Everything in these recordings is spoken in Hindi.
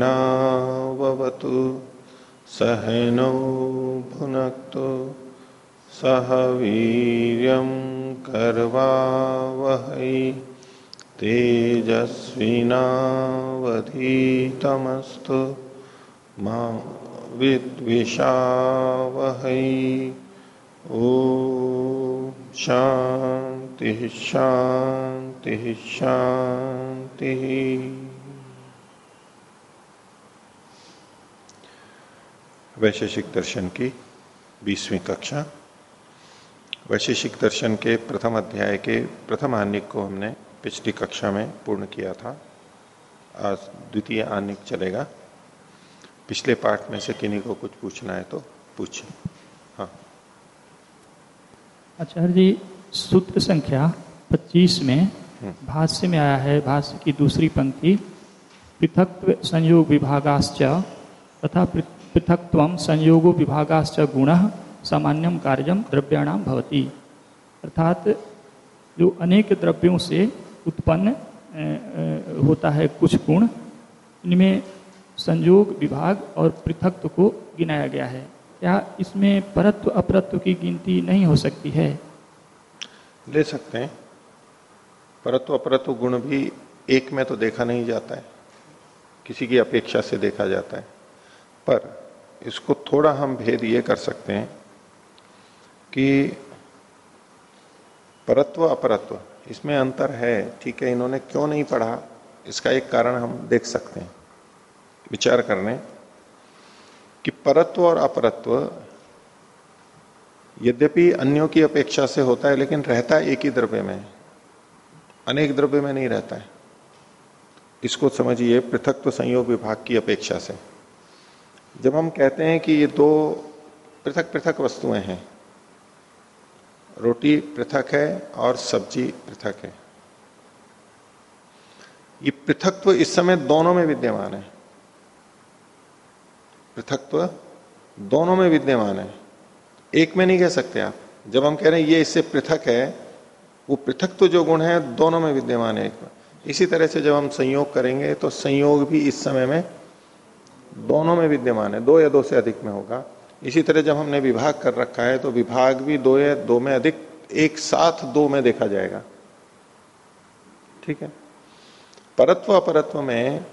सहनावतु सहनौ भुनक्तु सह वीर्यं कर्वावहै तेजस्विनावधीतमस्तु मा विद्विषावहै। ओ शांति शांति शांति वैशेषिक दर्शन की बीसवीं कक्षा। वैशेषिक दर्शन के प्रथम अध्याय के प्रथम आनिक को हमने पिछली कक्षा में पूर्ण किया था। आज द्वितीय आनिक चलेगा। पिछले पाठ में से किन्हीं को कुछ पूछना है तो पूछिए। हाँ। आचार्य जी सूत्र संख्या 25 में हम्म। भाष्य में आया है भाष्य की दूसरी पंक्ति पृथक संयोग विभागाश्च तथा पृथकत्व संयोगो विभागाश्च गुण सामान्यम कार्यम द्रव्याणाम भवती। अर्थात जो अनेक द्रव्यों से उत्पन्न होता है कुछ गुण, इनमें संयोग, विभाग और पृथकत्व को गिनाया गया है। क्या इसमें परत्व, अपरत्व की गिनती नहीं हो सकती है? ले सकते हैं। परत्व, अपरत्व गुण भी एक में तो देखा नहीं जाता है। किसी की अपेक्षा से देखा जाता है। पर इसको थोड़ा हम भेद ये कर सकते हैं कि परत्व, अपरत्व, इसमें अंतर है, ठीक है, इन्होंने क्यों नहीं पढ़ा? इसका एक कारण हम देख सकते हैं, विचार करने कि परत्व और अपरत्व यद्यपि अन्यों की अपेक्षा से होता है, लेकिन रहता एक ही द्रव्य में, अनेक द्रव्य में नहीं रहता है। इसको समझिए पृथकत्व संयोग विभाग की अपेक्षा से। जब हम कहते हैं कि ये दो पृथक पृथक वस्तुएँ हैं, रोटी पृथक है और सब्ज़ी पृथक है। ये पृथकत्व इस समय दोनों में विद्यमान है। पृथकत्व दोनों में विद्यमान है। एक में नहीं कह सकते आप। जब हम कह रहे हैं ये इससे पृथक है, वो पृथक तो जो गुण है, दोनों में विद्यमान है। एक में इसी तरह से जब हम संयोग करेंगे तो संयोग भी इस समय में दोनों में विद्यमान है, दो या दो से अधिक में होगा। इसी तरह जब हमने विभाग कर रखा है तो विभाग भी दो या दो में अधिक, एक साथ दो में देखा जाएगा। ठीक है? परत्व अपरत्व में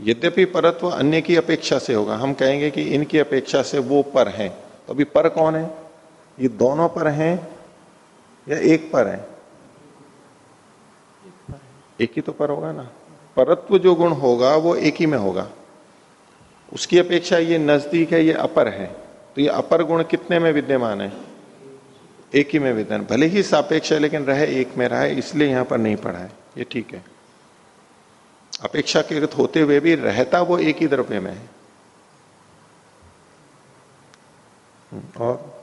यद्यपि परत्व अन्य की अपेक्षा से होगा। हम कहेंगे कि इनकी अपेक्षा से वो पर है। तो अभी पर कौन है? ये दोनों पर हैं या एक पर है? एक ही तो पर होगा ना। परत्व जो गुण होगा, वो एक ही में होगा। उसकी अपेक्षा ये नज़दीक है ये अपर है। तो ये अपर गुण कितने में विद्यमान है? एक ही में विद्यमान। भले ही सापेक्ष है लेकिन रहे एक में रहा है इसलिए यहाँ पर नहीं पढ़ा है। ये ठीक है। अपेक्षाकृत होते हुए भी रहता वो एक ही द्रव्य में है। हम्म, और?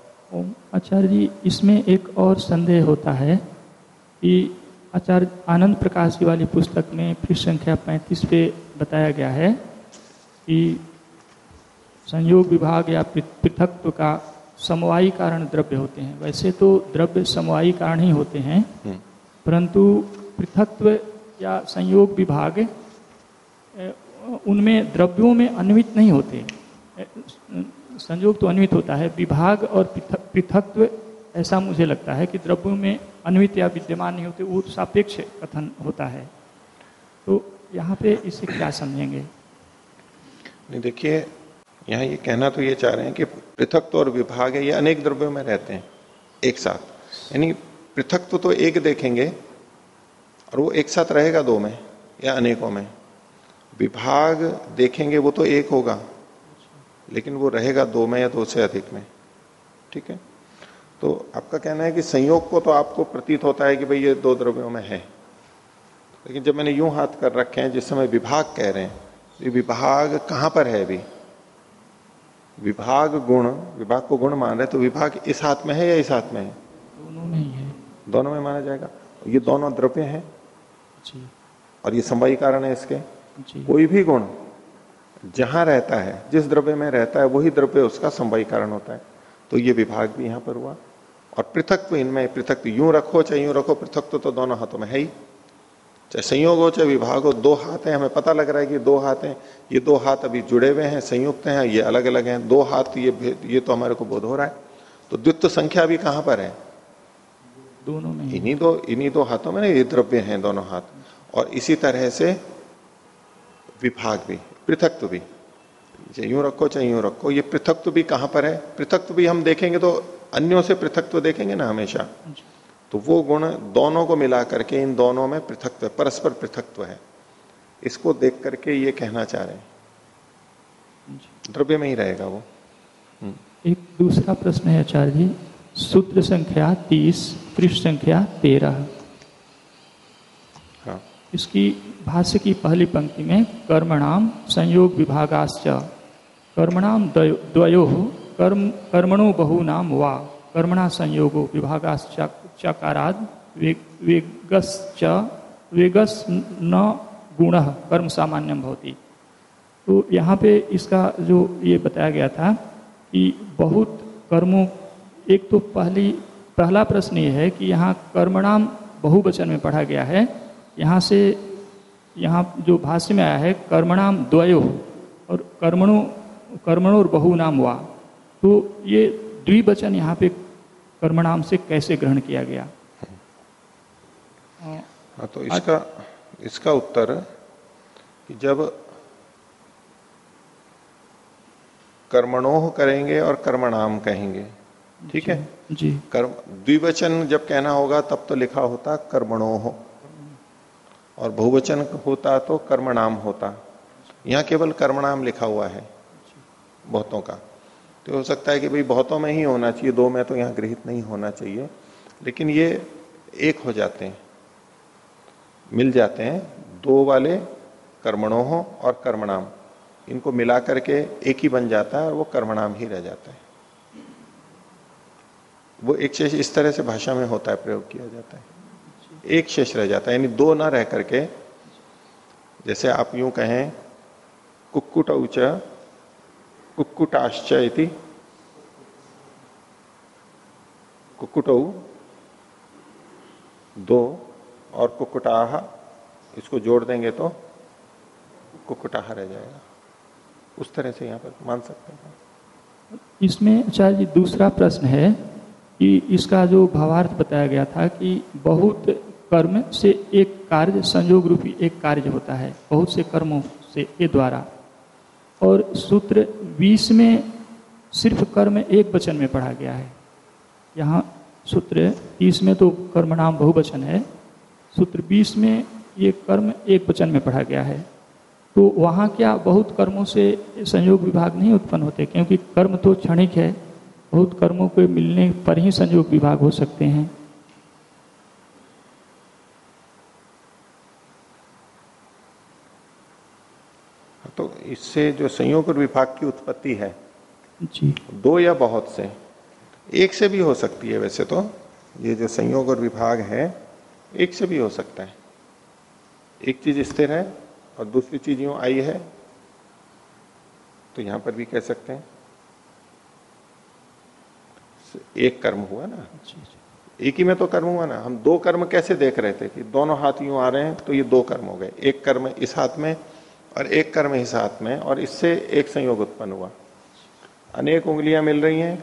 आचार्य जी इसमें एक और संदेह होता है कि आचार्य आनंद प्रकाश जी वाली पुस्तक में फिर संख्या पैंतीस पे बताया गया है कि संयोग विभाग या पृथकत्व का समवायी कारण द्रव्य होते हैं। वैसे तो द्रव्य समवायी कारण ही होते हैं हम्म। परंतु पृथकत्व या संयोग विभाग उनमें द्रव्यों में अन्वित नहीं होते। संयोग तो अन्वित होता है विभाग और पृथकत्व ऐसा मुझे लगता है कि द्रव्यों में अन्वित या विद्यमान नहीं होते वो सापेक्ष कथन होता है। तो यहाँ पे इसे क्या समझेंगे? नहीं देखिए यहाँ ये कहना तो ये चाह रहे हैं कि पृथकत्व और विभाग है, ये अनेक द्रव्यों में रहते हैं, एक साथ। यानी पृथकत्व तो एक देखेंगे और वो एक साथ रहेगा दो में या अनेकों में। विभाग देखेंगे वो तो एक होगा, लेकिन वो रहेगा दो में या दो से अधिक में। ठीक है? तो आपका कहना है कि संयोग को तो आपको प्रतीत होता है कि भाई ये दो द्रव्यों में है। लेकिन जब मैंने यूँ हाथ कर रखे हैं, जिस समय विभाग कह रहे हैं, ये विभाग कहाँ पर है अभी? विभाग गुण विभाग को गुण मान रहे तो विभाग इस हाथ में है या इस हाथ में है? दोनों में ही है। दोनों में माना जाएगा। ये दोनों द्रव्य हैं? और ये संवाई कारण है इसके? कोई भी गुण जहाँ रहता है जिस द्रव्य में रहता है वही द्रव्य उसका संवाई कारण होता है। तो ये विभाग भी यहाँ पर हुआ। और पृथक इनमें पृथक यूँ रखो चाहे यूँ रखो पृथक तो दोनों हाथों में है ही। चाहे संयोग हो चाहे विभाग हो दो हाथ हैं हमें पता लग रहा है कि दो हाथ हैं। ये दो हाथ अभी जुड़े हुए हैं संयुक्त हैं ये अलग अलग हैं। दो हाथ ये ये तो हमारे को बोध हो रहा है। तो द्वित्व संख्या भी कहाँ पर है? दोनों में इन्हीं दो इन्हीं दो हाथों में ना ये द्रव्य हैं दोनों हाथ। और इसी तरह से विभाग भी पृथक भी। चाहे यूँ रखो चाहे यूँ रखो ये पृथक भी कहाँ पर है? पृथक भी हम देखेंगे तो अन्यों से पृथक देखेंगे ना हमेशा। तो वो गुण दोनों को मिला करके इन दोनों में पृथकत्व परस्पर पृथकत्व है। इसको देख करके ये कहना चाह रहे हैं। द्रव्य में ही रहेगा वो। हम्म। एक दूसरा प्रश्न है आचार्य जी। सूत्र संख्या तीस पृष्ठ संख्या तेरह। हाँ। इसकी भाष्य की पहली पंक्ति में कर्मणाम संयोग विभागाश्च। कर्मणाम द्वयो कर्म कर्मणो बहु नाम वा। कर्मणा संयोगो विभागाश्च चकाराद वेगश्च, वेगस न गुण, कर्म सामान्यम भवती। तो यहाँ पे इसका जो ये बताया गया था कि बहुत कर्मों, एक तो पहली, पहला प्रश्न ये है कि यहाँ कर्मणाम बहुवचन में पढ़ा गया है। यहाँ से, यहाँ जो भाष्य में आया है, कर्मणाम द्वयो, और कर्मणों कर्मणों और बहु नाम हुआ तो ये द्विवचन यहाँ पे कर्मणाम से कैसे ग्रहण किया गया? हाँ तो इसका इसका उत्तर कि जब कर्मणोह करेंगे और कर्मणाम कहेंगे ठीक है? जी। कर्म द्विवचन जब कहना होगा तब तो लिखा होता कर्मणोह। और बहुवचन होता तो कर्मणाम होता। यहाँ केवल कर्मणाम लिखा हुआ है बहुतों का। तो हो सकता है कि भाई बहुतों में ही होना चाहिए, दो में तो यहाँ गृहित नहीं होना चाहिए। लेकिन ये एक हो जाते हैं, मिल जाते हैं, दो वाले कर्मणोह और कर्मणाम। इनको मिला करके एक ही बन जाता है और वो कर्मणाम ही रह जाता है। वो एक शेष इस तरह से भाषा में होता है, प्रयोग किया जाता है। एक शेष रह जाता है, यानी दो ना रह करके, जैसे आप यूँ कहें कुक्कुट उच कुक्कुटाश्च इति कुक्कुट, दो, और कुक्कुटाह इसको जोड़ देंगे तो कुक्कुटाह रह जाएगा। उस तरह से यहाँ पर मान सकते हैं। इसमें आचार्य जी, दूसरा प्रश्न है कि इसका जो भावार्थ बताया गया था कि बहुत कर्म से एक कार्य, संयोग रूपी एक कार्य होता है, बहुत से कर्मों से के द्वारा। और सूत्र 20 में सिर्फ़ कर्म एक वचन में पढ़ा गया है। यहाँ सूत्र 30 में तो कर्म नाम बहुवचन है। सूत्र 20 में ये कर्म एक वचन में पढ़ा गया है। तो वहाँ क्या बहुत कर्मों से संयोग विभाग नहीं उत्पन्न होते? क्योंकि कर्म तो क्षणिक है। बहुत कर्मों के मिलने पर ही संयोग विभाग हो सकते हैं तो इससे जो संयोग और विभाग की उत्पत्ति है जी। दो या बहुत से एक से भी हो सकती है वैसे तो। ये जो संयोग और विभाग है एक से भी हो सकता है। एक चीज़ स्थिर है और दूसरी चीज़ यूँ आई है तो यहाँ पर भी कह सकते हैं। एक कर्म हुआ ना? एक ही में तो कर्म हुआ ना? हम दो कर्म कैसे देख रहे थे कि दोनों हाथ यूँ आ रहे हैं तो ये दो कर्म हो गए। एक कर्म इस हाथ में और एक कर्म ही साथ में, और इससे एक संयोग उत्पन्न हुआ। अनेक उंगलियाँ मिल रही हैं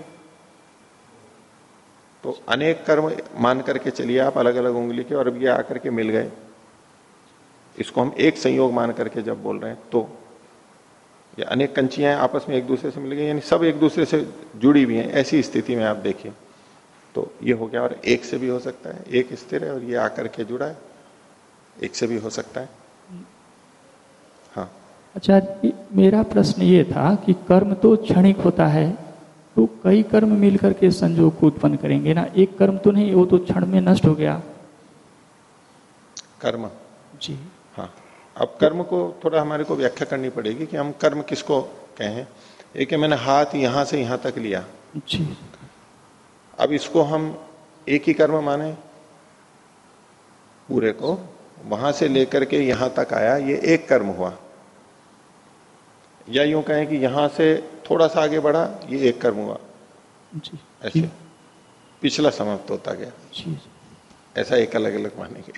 तो अनेक कर्म मान करके चलिए आप अलग अलग उंगली के, और अब ये आकर के मिल गए। इसको हम एक संयोग मान करके जब बोल रहे हैं तो ये अनेक कंचियाँ आपस में एक दूसरे से मिल गई, यानी सब एक दूसरे से जुड़ी हुई हैं, ऐसी स्थिति में आप देखिए। तो ये हो गया, और एक से भी हो सकता है, एक स्थिर है, और ये आकर के जुड़ा है, एक से भी हो सकता है। अच्छा मेरा प्रश्न ये था कि कर्म तो क्षणिक होता है तो कई कर्म मिलकर के संजोग को उत्पन्न करेंगे ना? एक कर्म तो नहीं वो तो क्षण में नष्ट हो गया। कर्म? जी। हाँ। अब कर्म को थोड़ा हमारे को व्याख्या करनी पड़ेगी कि हम कर्म किसको कहें? एक है मैंने हाथ यहाँ से यहाँ तक लिया। जी। अब इसको हम एक ही कर्म माने? पूरे को? वहाँ से लेकर के यहाँ तक आया ये एक कर्म हुआ। या यूँ कहें कि यहाँ से थोड़ा सा आगे बढ़ा ये एक कर्म हुआ। जी। ऐसे। पिछला समाप्त होता गया। ऐसा एक अलग अलग मानेंगे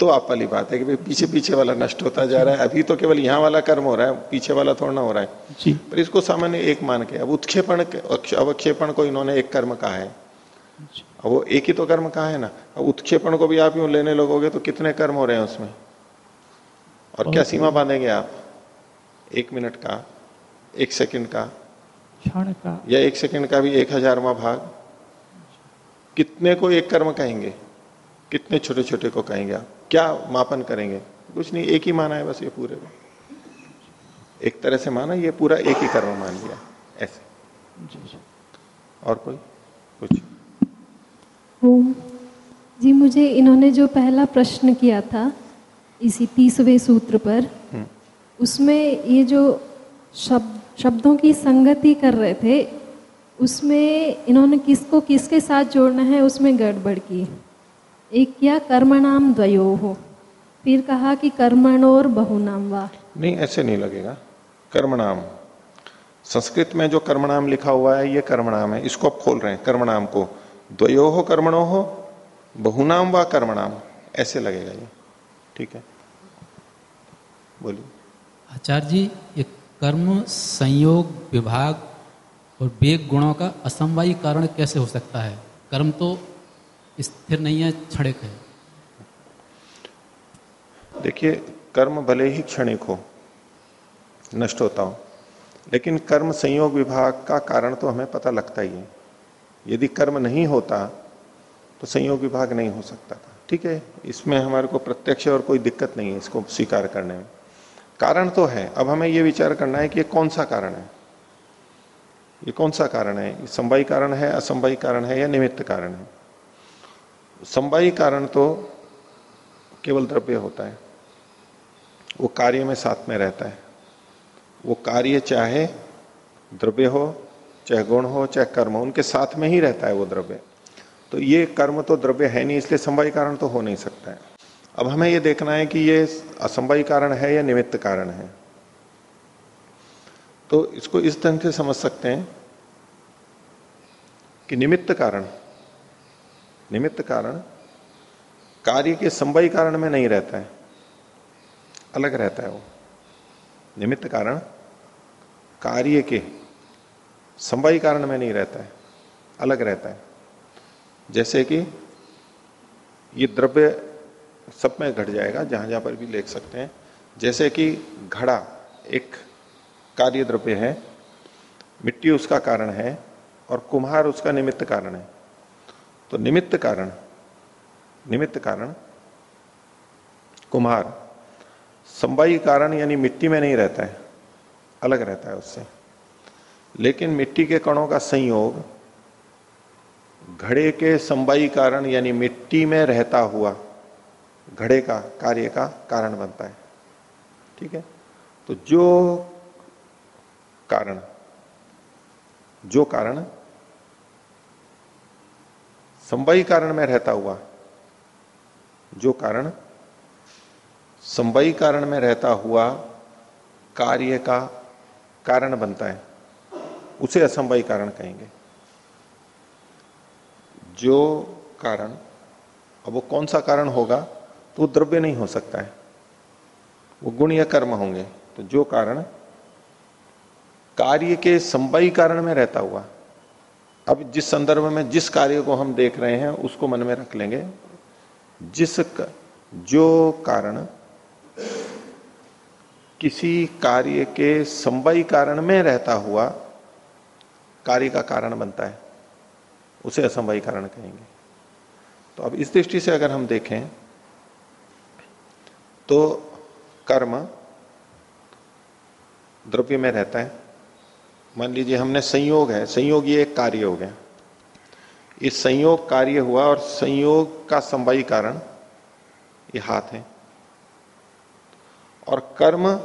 तो आप वाली बात है कि भाई पीछे पीछे वाला नष्ट होता जा रहा है। अभी तो केवल यहाँ वाला कर्म हो रहा है पीछे वाला थोड़ा ना हो रहा है। जी। पर इसको सामान्य एक मान के अब उत्क्षेपण के- अवक्षेपण को इन्होंने एक कर्म कहा है। अब वो एक ही तो कर्म कहा है ना? अब उत्क्षेपण को भी आप यूँ लेने लगोगे तो कितने कर्म हो रहे हैं उसमें? और क्या सीमा बांधेंगे आप? एक मिनट का एक सेकंड का क्षण का। या एक सेकंड का भी एक हजारवा भाग। कितने को एक कर्म कहेंगे? कितने छोटे छोटे को कहेंगे आप? क्या मापन करेंगे? कुछ नहीं एक ही माना है बस ये पूरे को। एक तरह से माना ये पूरा एक ही कर्म मान लिया। ऐसे। और कोई? कुछ? जी मुझे इन्होंने जो पहला प्रश्न किया था इसी तीसवें सूत्र पर हम्म। उसमें ये जो शब्द शब्दों की संगति कर रहे थे, उसमें इन्होंने किसको, किसके साथ जोड़ना है, उसमें गड़बड़ की। एक किया, कर्मणाम द्वयो। हो फिर कहा कि कर्मणोर बहुनाम वा। नहीं, ऐसे नहीं लगेगा। कर्मनाम संस्कृत में जो कर्मनाम लिखा हुआ है, ये कर्मनाम है। इसको आप खोल रहे हैं कर्मनाम को। द्वयो हो कर्मणो हो बहुनाम व कर्मनाम ऐसे लगेगा ये। ठीक है? बोलिए। आचार्य जी, ये कर्म, संयोग, विभाग और वेग गुणों का असमवायी कारण कैसे हो सकता है? कर्म तो स्थिर नहीं है, क्षणिक है। देखिए, कर्म भले ही क्षणिक हो, नष्ट होता हो, लेकिन कर्म, संयोग, विभाग का कारण तो हमें पता लगता ही है। यदि कर्म नहीं होता तो संयोग, विभाग नहीं हो सकता था। ठीक है, इसमें हमारे को प्रत्यक्ष और कोई दिक्कत नहीं है इसको स्वीकार करने में। कारण तो है। अब हमें यह विचार करना है कि ये कौन सा कारण है? ये कौन सा कारण है? संवाई कारण है असंवाई कारण है या निमित्त कारण है? संवाई कारण तो केवल द्रव्य होता है। वो कार्य में साथ में रहता है। वो कार्य चाहे द्रव्य हो, चाहे गुण हो, चाहे कर्म हो, उनके साथ में ही रहता है वो द्रव्य। तो ये कर्म तो द्रव्य है नहीं, इसलिए संवाई कारण तो हो नहीं सकता है। अब हमें यह देखना है कि ये असंवाई कारण है या निमित्त कारण है। तो इसको इस ढंग से समझ सकते हैं कि निमित्त कारण निमित्त कारण कार्य के संभवी कारण में नहीं रहता है, अलग रहता है वो। निमित्त कारण कार्य के संवाई कारण में नहीं रहता है, अलग रहता है। जैसे कि ये द्रव्य सब में घट जाएगा, जहाँ जहाँ पर भी लिख सकते हैं। जैसे कि घड़ा एक कार्य द्रव्य है, मिट्टी उसका कारण है और कुम्हार उसका निमित्त कारण है। तो निमित्त कारण निमित्त कारण कुम्हार। संवाई कारण यानी मिट्टी में नहीं रहता है, अलग रहता है उससे। लेकिन मिट्टी के कणों का संयोग, घड़े के संवाई कारण यानी मिट्टी में रहता हुआ घड़े का, कार्य का कारण बनता है। ठीक है? तो जो कारण जो कारण संवाई कारण में रहता हुआ, जो कारण संवाई कारण में रहता हुआ कार्य का कारण बनता है, उसे असंवाई कारण कहेंगे। जो कारण, अब वो कौन सा कारण होगा? तो वो द्रव्य नहीं हो सकता है। वो गुण या कर्म होंगे। तो जो कारण कार्य के संवाई कारण में रहता हुआ, अब जिस संदर्भ में जिस कार्य को हम देख रहे हैं, उसको मन में रख लेंगे। जिस जो कारण किसी कार्य के संवाई कारण में रहता हुआ, कार्य का कारण बनता है। उसे असंवाई कारण कहेंगे। तो अब इस दृष्टि से अगर हम देखें तो कर्म द्रव्य में रहता है। मान लीजिए हमने संयोग है, संयोग ये एक कार्य हो। गया इस संयोग कार्य हुआ और संयोग का संवाई कारण ये हाथ है। और कर्म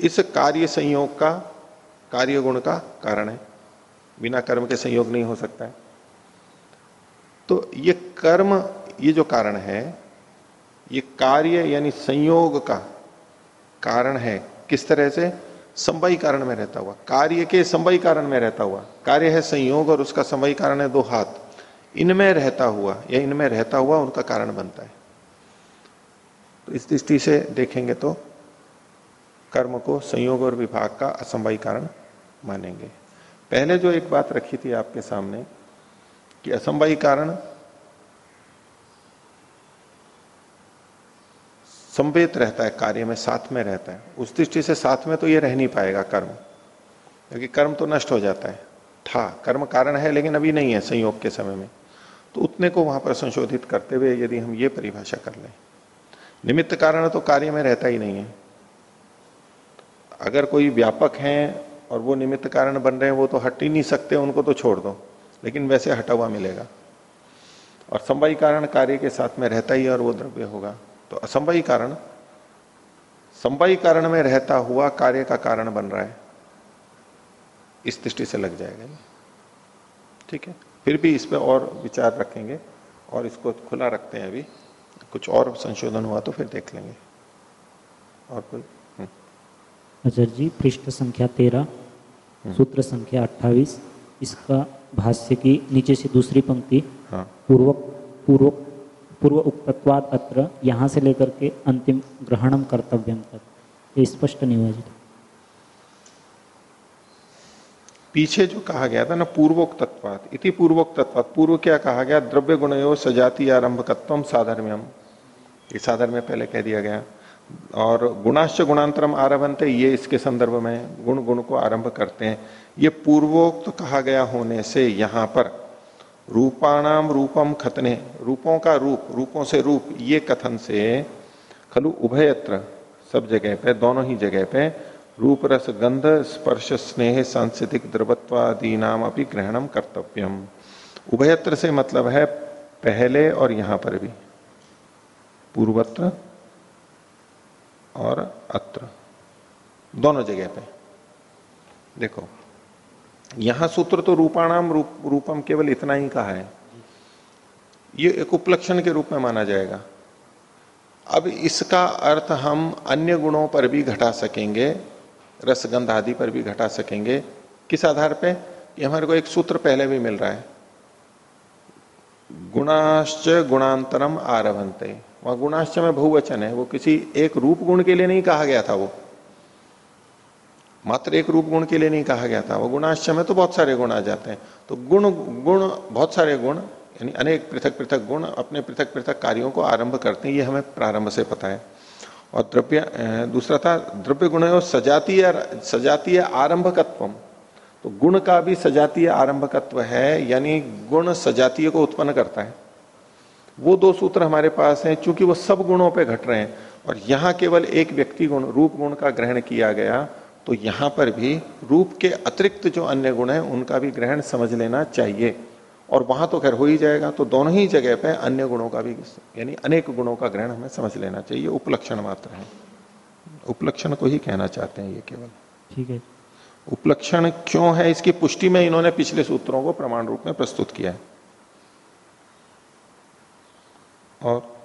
इस कार्य संयोग का, कार्य गुण का कारण है। बिना कर्म के संयोग नहीं हो सकता है। तो ये कर्म, ये जो कारण है ये कार्य यानी संयोग का कारण है। किस तरह से? संवयी कारण में रहता हुआ। कार्य के संवयी कारण में रहता हुआ। कार्य है संयोग और उसका संवयी कारण है दो हाथ। इनमें रहता हुआ या इनमें रहता हुआ उनका कारण बनता है। तो इस दृष्टि से देखेंगे तो कर्म को संयोग और विभाग का असंभवी कारण मानेंगे। पहले जो एक बात रखी थी आपके सामने कि असंभवी कारण संवेद रहता है, कार्य में साथ में रहता है। उस दृष्टि से साथ में तो ये रह नहीं पाएगा कर्म। क्योंकि कर्म तो नष्ट हो जाता है। था, कर्म कारण है, लेकिन अभी नहीं है संयोग के समय में। तो उतने को वहाँ पर संशोधित करते हुए यदि हम ये परिभाषा कर लें। निमित्त कारण तो कार्य में रहता ही नहीं है। अगर कोई व्यापक है और वो निमित्त कारण बन रहे हैं, वो तो हट ही नहीं सकते, उनको तो छोड़ दो। लेकिन वैसे हटा हुआ मिलेगा। और संवाई कारण कार्य के साथ में रहता ही और वो द्रव्य होगा। तो असंभवी कारण। संभवी कारण में रहता हुआ कार्य का कारण बन रहा है। इस दृष्टि से लग जाएगा ठीक है? फिर भी इस पर और विचार रखेंगे और इसको खुला रखते हैं अभी। कुछ और संशोधन हुआ तो फिर देख लेंगे। और कोई? आचार्य जी पृष्ठ संख्या तेरह हम्म। सूत्र संख्या अट्ठाईस इसका भाष्य की नीचे से दूसरी पंक्ति हाँ। पूर्वक पूर्व पूर्व उक्तत्वाद अत्र यहाँ से लेकर के अंतिम ग्रहणम कर्तव्यम तक ये स्पष्ट नहीं पीछे जो कहा गया था ना पूर्वोक्त तत्वात इति पूर्वोक्त तत्वात पूर्व क्या कहा गया? द्रव्य गुणयो सजाति आरंभकत्व साधर्म्यम। ये साधर्म्य पहले कह दिया गया। और गुणाश्च गुणांतरम आरभनते, ये इसके संदर्भ में गुण गुण को आरंभ करते हैं। ये पूर्वोक्त कहा गया होने से यहाँ पर रूपाणाम रूपम खतने, रूपों का रूप, रूपों से रूप, ये कथन से, खलु उभयत्र, सब जगह पे, दोनों ही जगह पे रूप रस गंध, स्पर्श स्नेह सांस्कृतिक द्रवत्वादि नाम अपनी ग्रहणम कर्तव्यम। उभयत्र से मतलब है पहले और यहाँ पर भी। पूर्वत्र और अत्र। दोनों जगह पे। देखो यहाँ सूत्र तो रूपाणाम रूप, रूपम केवल इतना ही कहा है। ये एक उपलक्षण के रूप में माना जाएगा। अब इसका अर्थ हम अन्य गुणों पर भी घटा सकेंगे रसगंध आदि पर भी घटा सकेंगे। किस आधार पे? कि हमारे को एक सूत्र पहले भी मिल रहा है। गुणाश्च गुणांतरम आरभंते वहाँ गुणाश्च में बहुवचन है। वो किसी एक रूप गुण के लिए नहीं कहा गया था वो। मात्र एक रूप गुण के लिए नहीं कहा गया था। वो गुणाश्च में तो बहुत सारे गुण आ जाते हैं। तो गुण गुण, बहुत सारे गुण, यानी अनेक पृथक पृथक गुण अपने पृथक पृथक कार्यों को आरंभ करते हैं, ये हमें प्रारंभ से पता है। और द्रव्य दूसरा था, द्रव्य गुण सजातीय सजातीय आरंभकत्व तो गुण का भी सजातीय आरंभकत्व है, यानी गुण सजातीय को उत्पन्न करता है। वो दो सूत्र हमारे पास हैं, चूँकि वो सब गुणों पे घट रहे हैं। और यहाँ केवल एक व्यक्ति गुण, रूप गुण का ग्रहण किया गया तो यहाँ पर भी रूप के अतिरिक्त जो अन्य गुण है उनका भी ग्रहण समझ लेना चाहिए। और वहाँ तो खैर हो ही जाएगा तो दोनों ही जगह पे अन्य गुणों का भी यानी अनेक गुणों का ग्रहण हमें समझ लेना चाहिए। उपलक्षण मात्र है। उपलक्षण को ही कहना चाहते हैं ये केवल। ठीक है। उपलक्षण क्यों है? इसकी पुष्टि में इन्होंने पिछले सूत्रों को प्रमाण रूप में प्रस्तुत किया है। और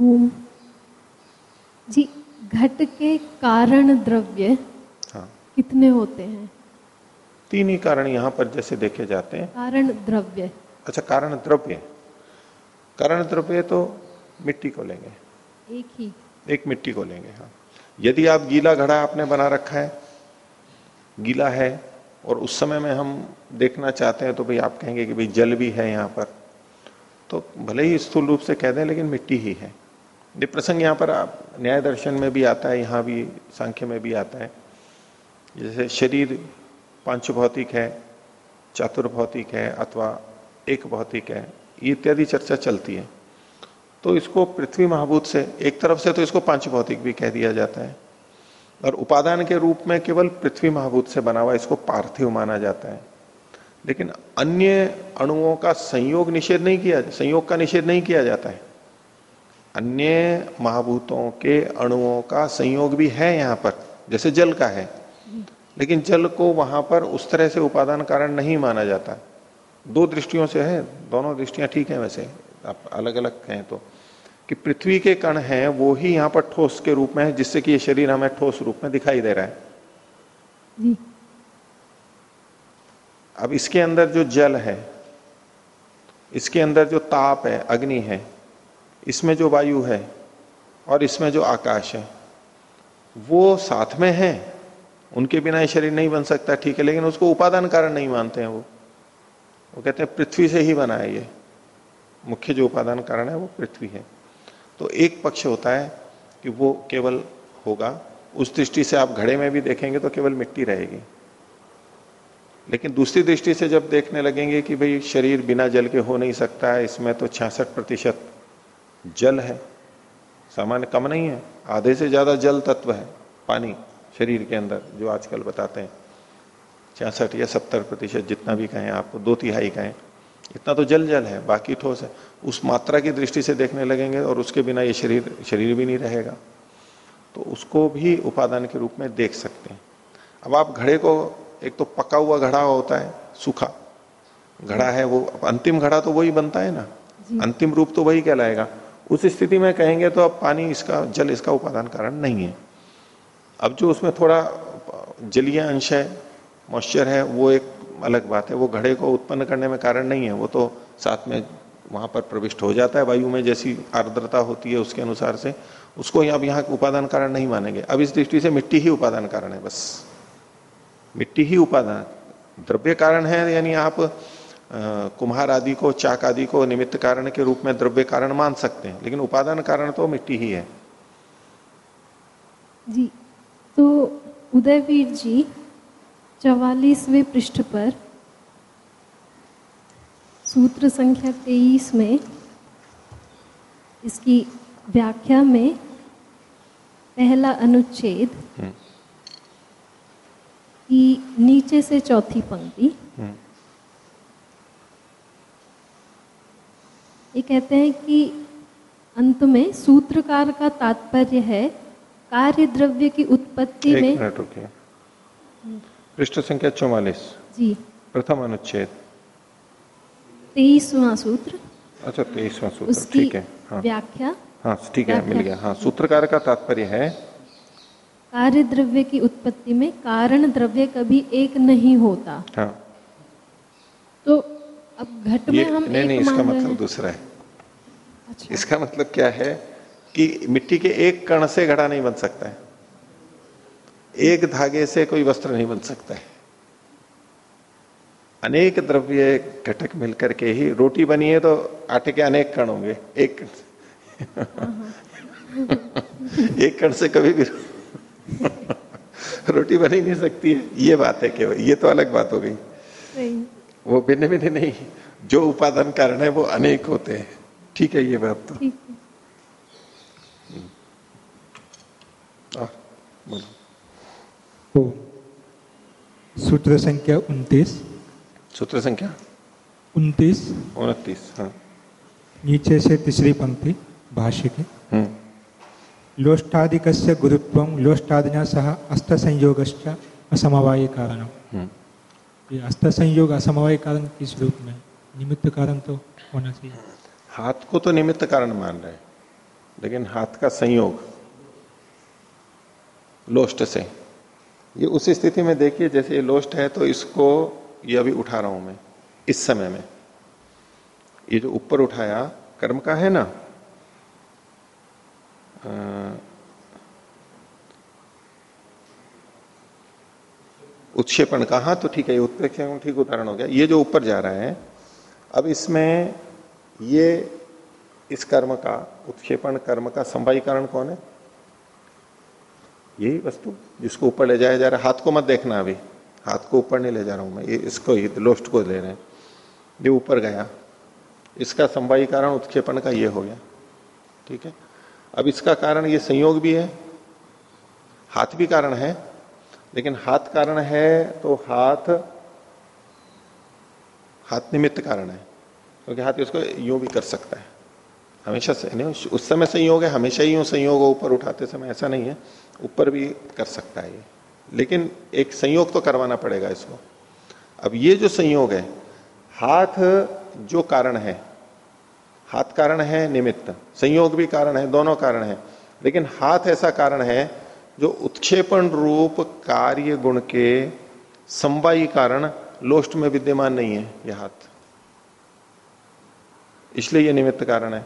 कुछ जी घट के कारण द्रव्य हाँ। कितने होते हैं? तीन ही कारण यहाँ पर जैसे देखे जाते हैं। कारण द्रव्य। अच्छा कारण द्रव्य। कारण द्रव्य तो मिट्टी को लेंगे। एक ही। एक मिट्टी को लेंगे हाँ। यदि आप गीला घड़ा आपने बना रखा है गीला है और उस समय में हम देखना चाहते हैं तो भाई आप कहेंगे कि भाई जल भी है यहाँ पर। तो भले ही स्थूल रूप से कह दें लेकिन मिट्टी ही है। ये प्रसंग यहाँ पर आप न्याय दर्शन में भी आता है, यहाँ भी सांख्य में भी आता है। जैसे शरीर पंच भौतिक है चतुर्भौतिक है अथवा एक भौतिक है इत्यादि चर्चा चलती है। तो इसको पृथ्वी महाभूत से, एक तरफ़ से तो इसको पाँच भौतिक भी कह दिया जाता है। और उपादान के रूप में केवल पृथ्वी महाभूत से बना हुआ, इसको पार्थिव माना जाता है। लेकिन अन्य अणुओं का संयोग निषेध नहीं किया, संयोग का निषेध नहीं किया जाता है। अन्य महाभूतों के अणुओं का संयोग भी है यहाँ पर जैसे जल का है। लेकिन जल को वहाँ पर उस तरह से उपादान कारण नहीं माना जाता। दो दृष्टियों से है दोनों दृष्टियाँ ठीक है वैसे आप अलग अलग कहें तो। कि पृथ्वी के कण हैं वो ही यहाँ पर ठोस के रूप में है जिससे कि ये शरीर हमें ठोस रूप में दिखाई दे रहा है। जी। अब इसके अंदर जो जल है इसके अंदर जो ताप है अग्नि है इसमें जो वायु है और इसमें जो आकाश है, वो साथ में है। उनके बिना शरीर नहीं बन सकता, ठीक है, लेकिन उसको उपादान कारण नहीं मानते हैं वो। वो कहते हैं पृथ्वी से ही बना है ये। मुख्य जो उपादान कारण है वो पृथ्वी है। तो एक पक्ष होता है कि वो केवल होगा। उस दृष्टि से आप घड़े में भी देखेंगे तो केवल मिट्टी रहेगी। लेकिन दूसरी दृष्टि से जब देखने लगेंगे कि भाई शरीर बिना जल के हो नहीं सकता है इसमें तो छियासठ प्रतिशत जल है। सामान्य कम नहीं है आधे से ज़्यादा जल तत्व है पानी शरीर के अंदर जो आजकल बताते हैं। छियासठ या सत्तर प्रतिशत जितना भी कहें आपको दो तिहाई कहें इतना तो जल जल है बाकी ठोस है। उस मात्रा की दृष्टि से देखने लगेंगे और उसके बिना ये शरीर शरीर भी नहीं रहेगा। तो उसको भी उपादान के रूप में देख सकते हैं। अब आप घड़े को एक तो पका हुआ घड़ा होता है सूखा। घड़ा है वो अंतिम घड़ा तो वही बनता है ना। अंतिम रूप तो वही कहलाएगा। उस स्थिति में कहेंगे तो अब पानी इसका, जल इसका उपादान कारण नहीं है। अब जो उसमें थोड़ा जलीय अंश है, मॉइस्चर है, वो एक अलग बात है। वो घड़े को उत्पन्न करने में कारण नहीं है, वो तो साथ में वहाँ पर प्रविष्ट हो जाता है। वायु में जैसी आर्द्रता होती है उसके अनुसार से, उसको अब यहाँ उपादान कारण नहीं मानेंगे। अब इस दृष्टि से मिट्टी ही उपादान कारण है, बस। मिट्टी ही उपादान। द्रव्य कारण है, यानी आप कुम्हार आदि को चाक आदि को निमित्त कारण के रूप में द्रव्य कारण मान सकते हैं लेकिन उपादान कारण तो मिट्टी ही है जी तो उदयवीर जी चवालीसवें पृष्ठ पर सूत्र संख्या तेईस में इसकी व्याख्या में पहला अनुच्छेद हम्म। की नीचे से चौथी पंक्ति ये कहते हैं कि अंत में सूत्रकार का तात्पर्य है कार्य द्रव्य की उत्पत्ति में पृष्ठ संख्या चौवालीस। जी। प्रथम अनुच्छेद। तेईसवा सूत्र। अच्छा तेईसवा सूत्र। ठीक है हाँ। व्याख्या। हाँ ठीक है मिल गया। हाँ सूत्रकार का तात्पर्य है कार्य द्रव्य की उत्पत्ति में कारण द्रव्य कभी एक नहीं होता। हाँ। तो अब घट में हम नहीं नहीं इसका मतलब दूसरा है। अच्छा। इसका मतलब क्या है कि मिट्टी के एक कण से घड़ा नहीं बन सकता है। एक धागे से कोई वस्त्र नहीं बन सकता है। अनेक द्रव्य घटक मिलकर के ही रोटी बनी है तो आटे के अनेक कण होंगे। एक कण एक कण से कभी भी रोटी बनी नहीं सकती है। ये बात है केवल ये तो अलग बात हो गई। वो भिन्न भिन्न नहीं। जो उपादान कारण है वो अनेक होते हैं। ठीक है ये बात तो। तो सूत्र संख्या उनतीस। सूत्र संख्या? उनतीस। उनतीस हाँ। नीचे से तीसरी पंक्ति भाष्य की। हम्म। लोष्टाधिक गुरुत्व लोष्टादिना सह अस्त संयोग असमवाय कारण हम्म। ये अस्त संयोग असमवाय कारण किस रूप में? निमित्त कारण तो होना चाहिए। हाथ को तो निमित्त कारण मान रहे लेकिन हाथ का संयोग, लोष्ट से। ये उस स्थिति में देखिए, जैसे ये लोष्ट है तो इसको ये अभी उठा रहा हूँ मैं, इस समय में। ये जो ऊपर उठाया, कर्म का है ना? उत्क्षेपण का हाँ तो ठीक है, ये उत्प्रेक्षण ठीक उदाहरण हो गया। ये जो ऊपर जा रहा है, अब इसमें ये, इस कर्म का, उत्क्षेपण कर्म का संवाही कारण कौन है? यही वस्तु, जिसको ऊपर ले जाया जा रहा है। हाथ को मत देखना अभी। हाथ को ऊपर नहीं ले जा रहा हूँ मैं। ये, इसको ही लोस्ट को ले रहे हैं। ये ऊपर गया। इसका संवाही कारण उत्क्षेपण का ये हो गया। ठीक है? अब इसका कारण, ये संयोग भी है। हाथ भी कारण है। लेकिन हाथ कारण है तो हाथ हाथ निमित्त कारण है, क्योंकि हाथ उसको यूँ भी कर सकता है। हमेशा से, नहीं, उस समय संयोग है, हमेशा ही यूँ संयोग ऊपर उठाते समय ऐसा नहीं है, ऊपर भी कर सकता है ये। लेकिन एक संयोग तो करवाना पड़ेगा इसको। अब ये जो संयोग है, हाथ जो कारण है, हाथ कारण है निमित्त, संयोग भी कारण है, दोनों कारण है, लेकिन हाथ ऐसा कारण है जो उत्क्षेपण रूप कार्य गुण के संवाई कारण लोष्ट में विद्यमान नहीं है यह हाथ। इसलिए यह निमित्त कारण है।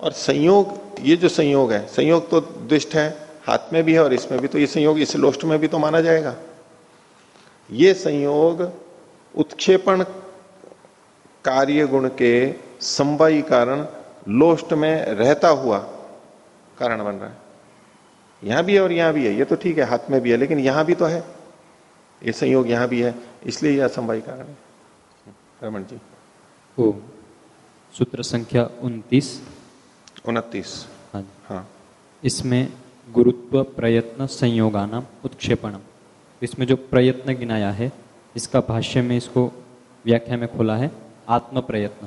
और संयोग, ये जो संयोग है, संयोग तो दुष्ट है, हाथ में भी है और इसमें भी तो ये संयोग इस लोष्ट में भी तो माना जाएगा। ये संयोग उत्क्षेपण कार्य गुण के संवाई कारण लोष्ट में रहता हुआ कारण बन रहा है। यहाँ भी है और यहाँ भी है। ये तो ठीक है हाथ में भी है लेकिन यहाँ भी तो है। ये संयोग यहाँ भी है इसलिए यह असंवाई कारण है। रमन जी। ओ सूत्र संख्या उनतीस। उनतीस। हाँ हाँ। इसमें गुरुत्व प्रयत्न संयोगानाम उत्क्षेपणम। इसमें जो प्रयत्न गिनाया है इसका भाष्य में इसको व्याख्या में खोला है आत्म प्रयत्न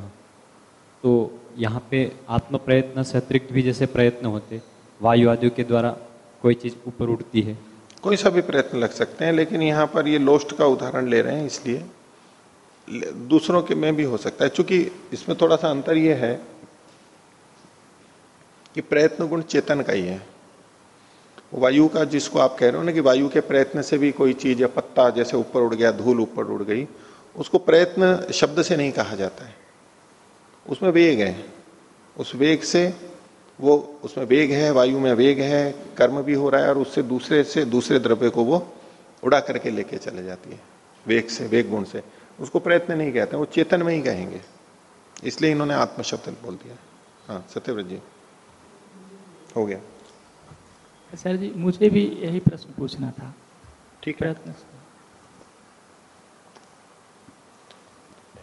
तो यहाँ पे आत्म प्रयत्न से अतिरिक्त भी जैसे प्रयत्न होते वायु आदि के द्वारा कोई चीज़ ऊपर उठती है। कोई सा भी प्रयत्न लग सकते हैं, लेकिन यहाँ पर ये लोस्ट का उदाहरण ले रहे हैं इसलिए। दूसरों के में भी हो सकता है क्योंकि इसमें थोड़ा सा अंतर ये है कि प्रयत्न गुण चेतन का ही है। वायु का जिसको आप कह रहे हो ना कि वायु के प्रयत्न से भी कोई चीज़ या पत्ता जैसे ऊपर उड़ गया, धूल ऊपर उड़ गई, उसको प्रयत्न शब्द से नहीं कहा जाता है। उसमें वेग है। उस वेग से वो उसमें वेग है वायु में वेग है कर्म भी हो रहा है और उससे दूसरे से दूसरे द्रव्य को वो उड़ा करके लेके चले जाती है वेग से वेग गुण से। उसको प्रयत्न नहीं कहते वो चेतन में ही कहेंगे। इसलिए इन्होंने आत्मशब्द बोल दिया। हाँ सत्यव्रत जी। हो गया। सर जी मुझे भी यही प्रश्न पूछना था। ठीक है।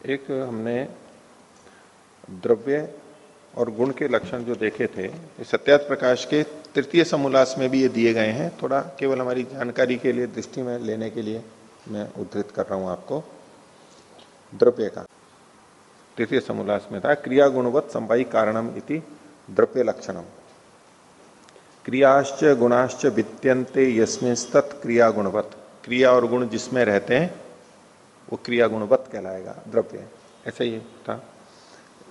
एक हमने द्रव्य और गुण के लक्षण जो देखे थे सत्यात प्रकाश के तृतीय समोल्लास में भी ये दिए गए हैं। थोड़ा केवल हमारी जानकारी के लिए, दृष्टि में लेने के लिए मैं उद्धृत कर रहा हूँ आपको। द्रव्य का तृतीय समोल्लास में था क्रिया गुणवत संवाई कारणम इति द्रव्य लक्षणम। क्रियाश्च गुणाश्च वित्यंते यस्मिन क्रिया गुणवत क्रिया और गुण जिसमें रहते हैं, वो क्रिया गुणवत कहलाएगा, द्रव्य। ऐसा ही था।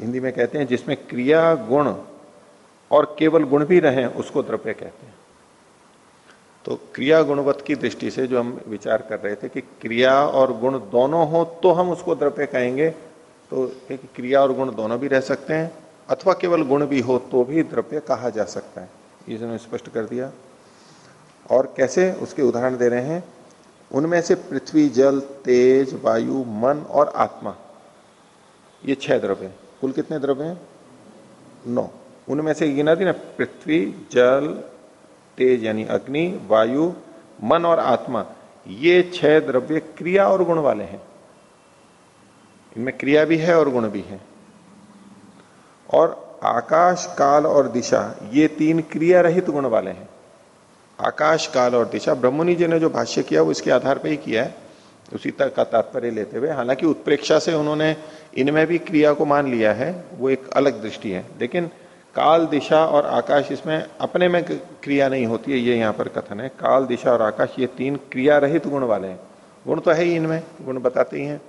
हिंदी में कहते हैं, जिसमें क्रिया, गुण और केवल गुण भी रहे, उसको द्रव्य कहते हैं। तो क्रिया गुणवत्त की दृष्टि से जो हम विचार कर रहे थे कि क्रिया और गुण दोनों हो तो हम उसको द्रव्य कहेंगे। तो एक क्रिया और गुण दोनों भी रह सकते हैं, अथवा केवल गुण भी हो तो भी द्रव्य कहा जा सकता है। इसने स्पष्ट कर दिया। और कैसे उसके उदाहरण दे रहे हैं, उनमें से पृथ्वी, जल, तेज, वायु, मन और आत्मा, ये छह द्रव्य कुल कितने द्रव्य हैं? नौ। उनमें से गिना दी ना, पृथ्वी, जल, तेज यानी अग्नि, वायु, मन और आत्मा। ये छह द्रव्य क्रिया और गुण वाले हैं। इनमें क्रिया भी है और गुण भी है। और आकाश, काल और दिशा, ये तीन क्रिया रहित गुण वाले हैं। आकाश, काल और दिशा ब्रह्मणि जी ने जो भाष्य किया, वो इसके आधार पर ही किया है। उसी तक का तात्पर्य लेते हुए, हालाँकि उत्प्रेक्षा से उन्होंने इनमें भी क्रिया को मान लिया है, वो एक अलग दृष्टि है। लेकिन काल, दिशा और आकाश इसमें अपने में क्रिया नहीं होती है, ये यहाँ पर कथन है। काल, दिशा और आकाश ये तीन क्रिया रहित गुण वाले हैं। गुण तो है ही इनमें, गुण बताते ही हैं,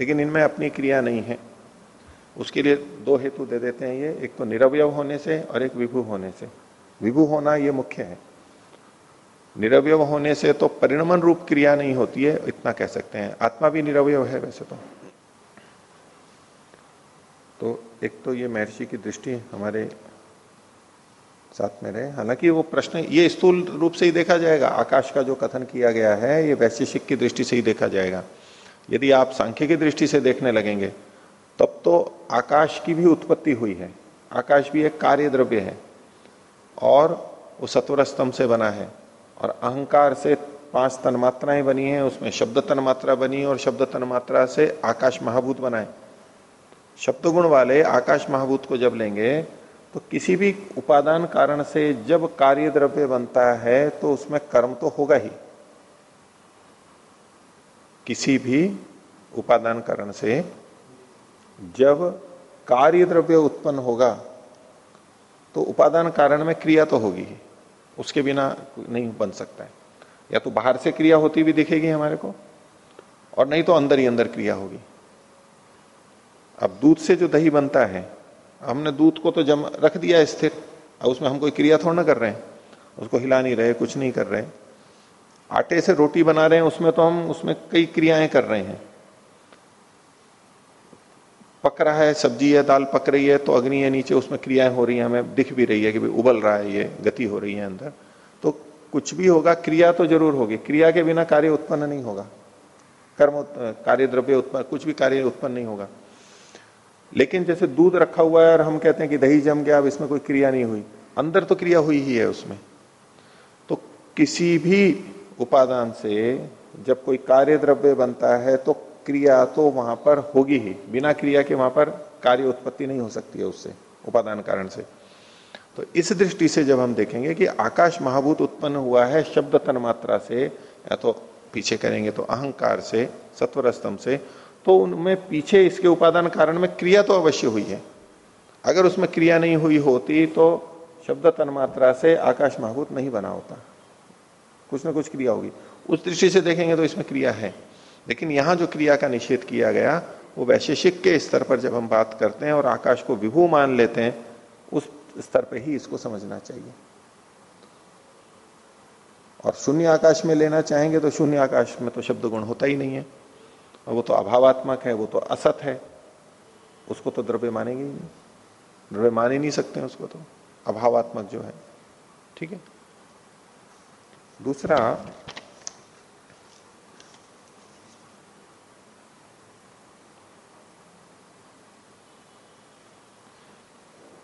लेकिन इनमें अपनी क्रिया नहीं है। उसके लिए दो हेतु दे देते हैं ये, एक तो निरवय होने से और एक विभु होने से। विभु होना ये मुख्य है। निरवय होने से तो परिणमन रूप क्रिया नहीं होती है, इतना कह सकते हैं। आत्मा भी निरवय है वैसे तो। तो एक तो ये महर्षि की दृष्टि हमारे साथ में रहे। हालाँकि वो प्रश्न ये स्थूल रूप से ही देखा जाएगा। आकाश का जो कथन किया गया है, ये वैशेषिक की दृष्टि से ही देखा जाएगा। यदि आप सांख्य की दृष्टि से देखने लगेंगे, तब तो आकाश की भी उत्पत्ति हुई है। आकाश भी एक कार्य द्रव्य है और वो सत्वर स्तंभ से बना है और अहंकार से पाँच तन्मात्राएँ बनी है, उसमें शब्द तन्मात्रा बनी और शब्द तन्मात्रा से आकाश महाभूत बनाए गुण वाले आकाश महाभूत को जब लेंगे तो किसी भी उपादान कारण से जब कार्य द्रव्य बनता है तो उसमें कर्म तो होगा ही। किसी भी उपादान कारण से जब कार्य द्रव्य उत्पन्न होगा तो उपादान कारण में क्रिया तो होगी ही। उसके बिना नहीं बन सकता है। या तो बाहर से क्रिया होती भी दिखेगी हमारे को, और नहीं तो अंदर ही अंदर क्रिया होगी। अब दूध से जो दही बनता है, हमने दूध को तो जम रख दिया स्थिर, अब उसमें हम कोई क्रिया थोड़ा ना कर रहे हैं, उसको हिला नहीं रहे, कुछ नहीं कर रहे आटे से रोटी बना रहे हैं, उसमें तो हम, उसमें कई क्रियाएँ कर रहे हैं। पक रहा है, सब्ज़ी है, दाल पक रही है तो अग्नि है नीचे, उसमें क्रियाएँ हो रही हैं, हमें दिख भी रही है कि भाई उबल रहा है ये, गति हो रही है अंदर। तो कुछ भी होगा, क्रिया तो ज़रूर होगी, क्रिया के बिना कार्य उत्पन्न नहीं होगा। कर्म कार्य द्रव्य उत्पन्न, कुछ भी कार्य उत्पन्न नहीं होगा। लेकिन जैसे दूध रखा हुआ है और हम कहते हैं कि दही जम गया, अब इसमें कोई क्रिया नहीं हुई। अंदर तो क्रिया हुई ही है उसमें। तो किसी भी उपादान से जब कोई कार्य द्रव्य बनता है तो क्रिया तो वहाँ पर होगी ही। बिना क्रिया के वहाँ पर कार्य उत्पत्ति नहीं हो सकती है उससे, उपादान कारण से। तो इस दृष्टि से जब हम देखेंगे कि आकाश महाभूत उत्पन्न हुआ है, शब्द तन मात्रा से, या तो पीछे करेंगे तो अहंकार से सत्वर स्तंभ से तो उनमें पीछे इसके उपादान कारण में क्रिया तो अवश्य हुई है। अगर उसमें क्रिया नहीं हुई होती तो शब्द तन मात्रा से आकाश महाभूत नहीं बना होता। कुछ ना कुछ क्रिया होगी। उस दृष्टि से देखेंगे तो इसमें क्रिया है। लेकिन यहाँ जो क्रिया का निषेध किया गया, वो वैशेषिक के स्तर पर जब हम बात करते हैं और आकाश को विभू मान लेते हैं, उस स्तर पर ही इसको समझना चाहिए। और शून्य आकाश में लेना चाहेंगे तो शून्य आकाश में तो शब्द गुण होता ही नहीं है। और वो तो अभावात्मक है, वो तो असत है। उसको तो द्रव्य मानेंगे ही नहीं। द्रव्य मान ही नहीं सकते उसको तो। अभावात्मक जो है। ठीक है? दूसरा,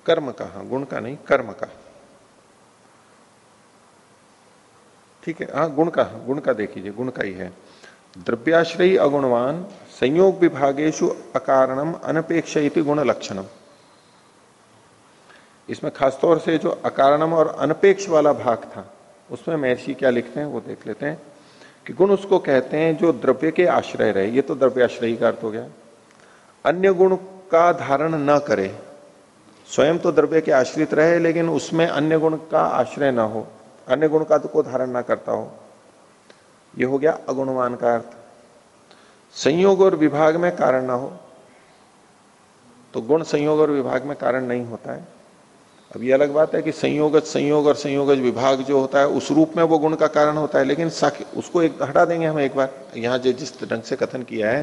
कर्म का हाँ गुण का नहीं, कर्म का। ठीक है? हाँ गुण का गुण का देखिए गुण का ही है। द्रव्याश्रयी अगुणवान संयोग विभागेशु अकारणम अनपेक्ष गुण लक्षणम इसमें खासतौर से जो अकारणम और अनपेक्ष वाला भाग था, उसमें महर्षि क्या लिखते हैं, वो देख लेते हैं कि गुण उसको कहते हैं जो द्रव्य के आश्रय रहे। ये तो द्रव्याश्रयी का अर्थ हो गया। अन्य गुण का धारण न करे। स्वयं तो द्रव्य के आश्रित रहे, लेकिन उसमें अन्य गुण का आश्रय ना हो। अन्य गुण का तो को धारण ना करता हो। यह हो गया अगुणवान का अर्थ। संयोग और विभाग में कारण ना हो तो गुण संयोग और विभाग में कारण नहीं होता है। अब ये अलग बात है कि संयोगत संयोग और संयोगज विभाग जो होता है, उस रूप में वो गुण का कारण होता है, लेकिन उसको एक, हटा देंगे हम एक बार। यहाँ जो जिस ढंग से कथन किया है,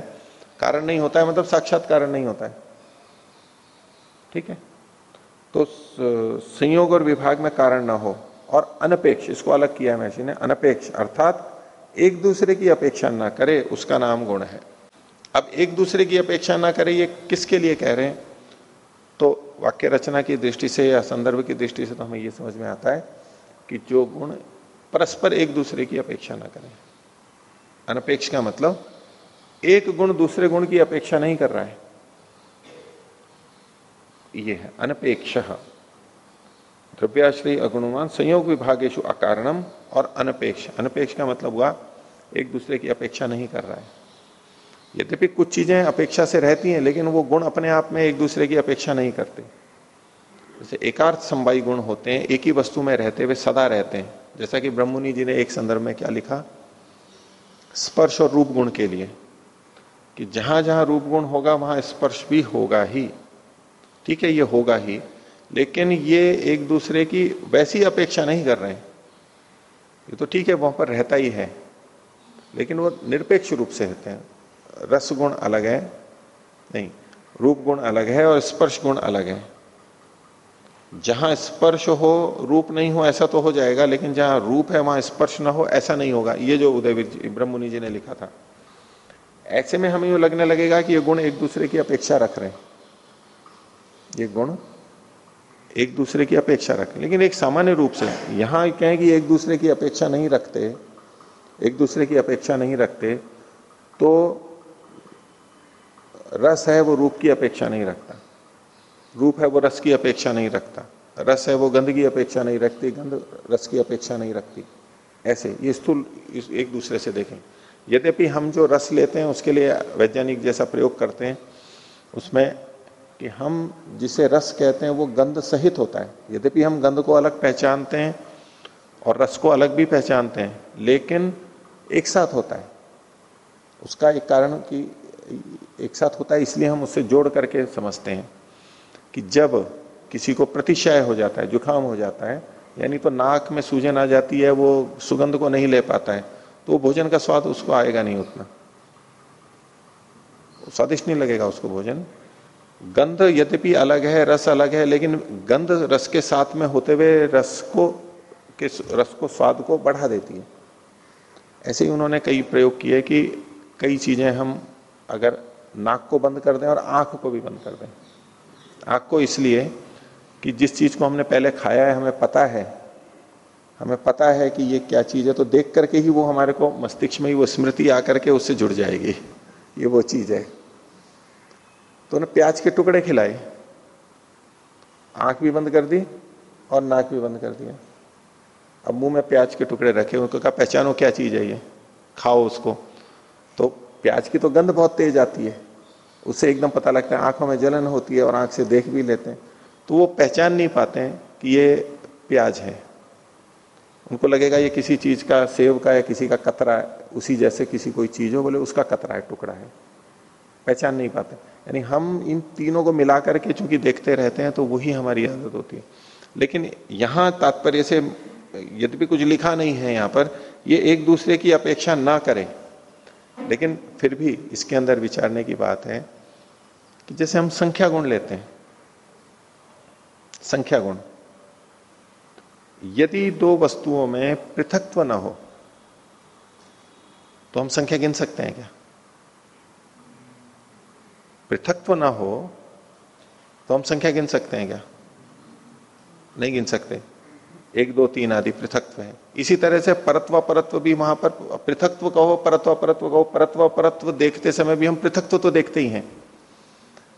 कारण नहीं होता है मतलब साक्षात कारण नहीं होता है। ठीक है? तो संयोग और विभाग में कारण ना हो, और अनपेक्ष, इसको अलग किया है महर्षि ने, अनपेक्ष, अर्थात एक दूसरे की अपेक्षा ना करे, उसका नाम गुण है। अब एक दूसरे की अपेक्षा ना करे, ये किसके लिए कह रहे हैं? तो वाक्य रचना की दृष्टि से या संदर्भ की दृष्टि से तो हमें ये समझ में आता है कि जो गुण परस्पर एक दूसरे की अपेक्षा ना करें। अनपेक्ष का मतलब एक गुण दूसरे गुण की अपेक्षा नहीं कर रहा है। ये है अनपेक्ष। द्रव्याश्रय अगुणवान, संयोग विभागेशु अकारणम और अनपेक्ष। अनपेक्ष का मतलब हुआ, एक दूसरे की अपेक्षा नहीं कर रहा है। यद्यपि कुछ चीज़ें अपेक्षा से रहती हैं, लेकिन वो गुण अपने आप में एक दूसरे की अपेक्षा नहीं करते। जैसे एकार्थ संवाई गुण होते हैं, एक ही वस्तु में रहते हुए सदा रहते हैं। जैसा कि ब्रह्मनि जी ने एक संदर्भ में क्या लिखा? स्पर्श और रूप गुण के लिए। कि जहाँ जहाँ रूप गुण होगा, वहाँ स्पर्श भी होगा ही। ठीक है, ये होगा ही। लेकिन ये एक दूसरे की वैसी अपेक्षा नहीं कर रहे हैं। ये तो ठीक है, वहाँ पर रहता ही है, लेकिन वो निरपेक्ष रूप से रहते हैं। रस गुण अलग है, नहीं, रूप गुण अलग है और स्पर्श गुण अलग है। जहाँ स्पर्श हो, रूप नहीं हो, ऐसा तो हो जाएगा, लेकिन जहाँ रूप है, वहाँ स्पर्श ना हो, ऐसा नहीं होगा। ये जो उदयवीर जी ब्रह्मनि जी ने लिखा था। ऐसे में हमें लगने लगेगा कि ये गुण एक दूसरे की अपेक्षा रख रहे हैं। ये गुण एक दूसरे की अपेक्षा रखें। लेकिन एक सामान्य रूप से, यहाँ कहें कि एक दूसरे की अपेक्षा नहीं रखते, एक दूसरे की अपेक्षा नहीं रखते तो रस है वो रूप की अपेक्षा नहीं रखता। रूप है वो रस की अपेक्षा नहीं रखता। रस है वो गंध की अपेक्षा नहीं रखती, गंध रस की अपेक्षा नहीं रखती। ऐसे, ये स्थूल एक दूसरे से देखें। यद्यपि हम जो रस लेते हैं, उसके लिए वैज्ञानिक जैसा प्रयोग करते हैं, उसमें कि हम जिसे रस कहते हैं, वो गंध सहित होता है। यद्यपि हम गंध को अलग पहचानते हैं और रस को अलग भी पहचानते हैं, लेकिन एक साथ होता है। उसका एक कारण कि एक साथ होता है, इसलिए हम उससे जोड़ करके समझते हैं कि जब किसी को प्रतिशय हो जाता है जुकाम हो जाता है, यानी तो नाक में सूजन आ जाती है, वो सुगंध को नहीं ले पाता है तो भोजन का स्वाद उसको आएगा नहीं उतना। स्वादिष्ट नहीं लगेगा उसको भोजन। गंध यद्यपि अलग है, रस अलग है, लेकिन गंध रस के साथ में होते हुए रस को, के रस को, स्वाद को बढ़ा देती है। ऐसे ही उन्होंने कई प्रयोग किए कि कई चीज़ें हम अगर नाक को बंद कर दें और आँख को भी बंद कर दें। आँख को इसलिए कि जिस चीज़ को हमने पहले खाया है, हमें पता है, हमें पता है कि ये क्या चीज़ है तो देख करके ही वो हमारे को मस्तिष्क में ही वो स्मृति आकर के उससे जुड़ जाएगी। ये वो चीज़ है। तो उन्हें प्याज के टुकड़े खिलाए। आँख भी बंद कर दी और नाक भी बंद कर दिया। अब मुँह में प्याज के टुकड़े रखे, उनको कहा, पहचानो क्या चीज़ है ये? खाओ उसको। तो प्याज की तो गंध बहुत तेज आती है। उससे एकदम पता लगता है, आँखों में जलन होती है और आँख से देख भी लेते हैं। तो वो पहचान नहीं पाते हैं कि ये प्याज है। उनको लगेगा, ये किसी चीज़ का सेव का या किसी का कतरा है, उसी जैसे किसी कोई चीज़ हो, बोले उसका कतरा है, टुकड़ा है। पहचान नहीं पाते। यानी हम इन तीनों को मिला करके चूँकि देखते रहते हैं तो वही हमारी आदत होती है। लेकिन यहाँ तात्पर्य से यद्यपि कुछ लिखा नहीं है यहाँ पर, ये एक दूसरे की अपेक्षा ना करें। लेकिन फिर भी इसके अंदर विचारने की बात है कि जैसे हम संख्या गुण लेते हैं, संख्या गुण। यदि दो वस्तुओं में पृथकत्व ना हो तो हम संख्या गिन सकते हैं क्या? पृथकत्व ना हो तो हम संख्या गिन सकते हैं क्या? नहीं गिन सकते। एक, दो, तीन आदि पृथकत्व है। इसी तरह से परत्व परत्व भी वहाँ पर, पृथकत्व कहो, परत्व परत्व कहो, परत्व परत्व देखते समय भी हम पृथकत्व तो देखते ही हैं।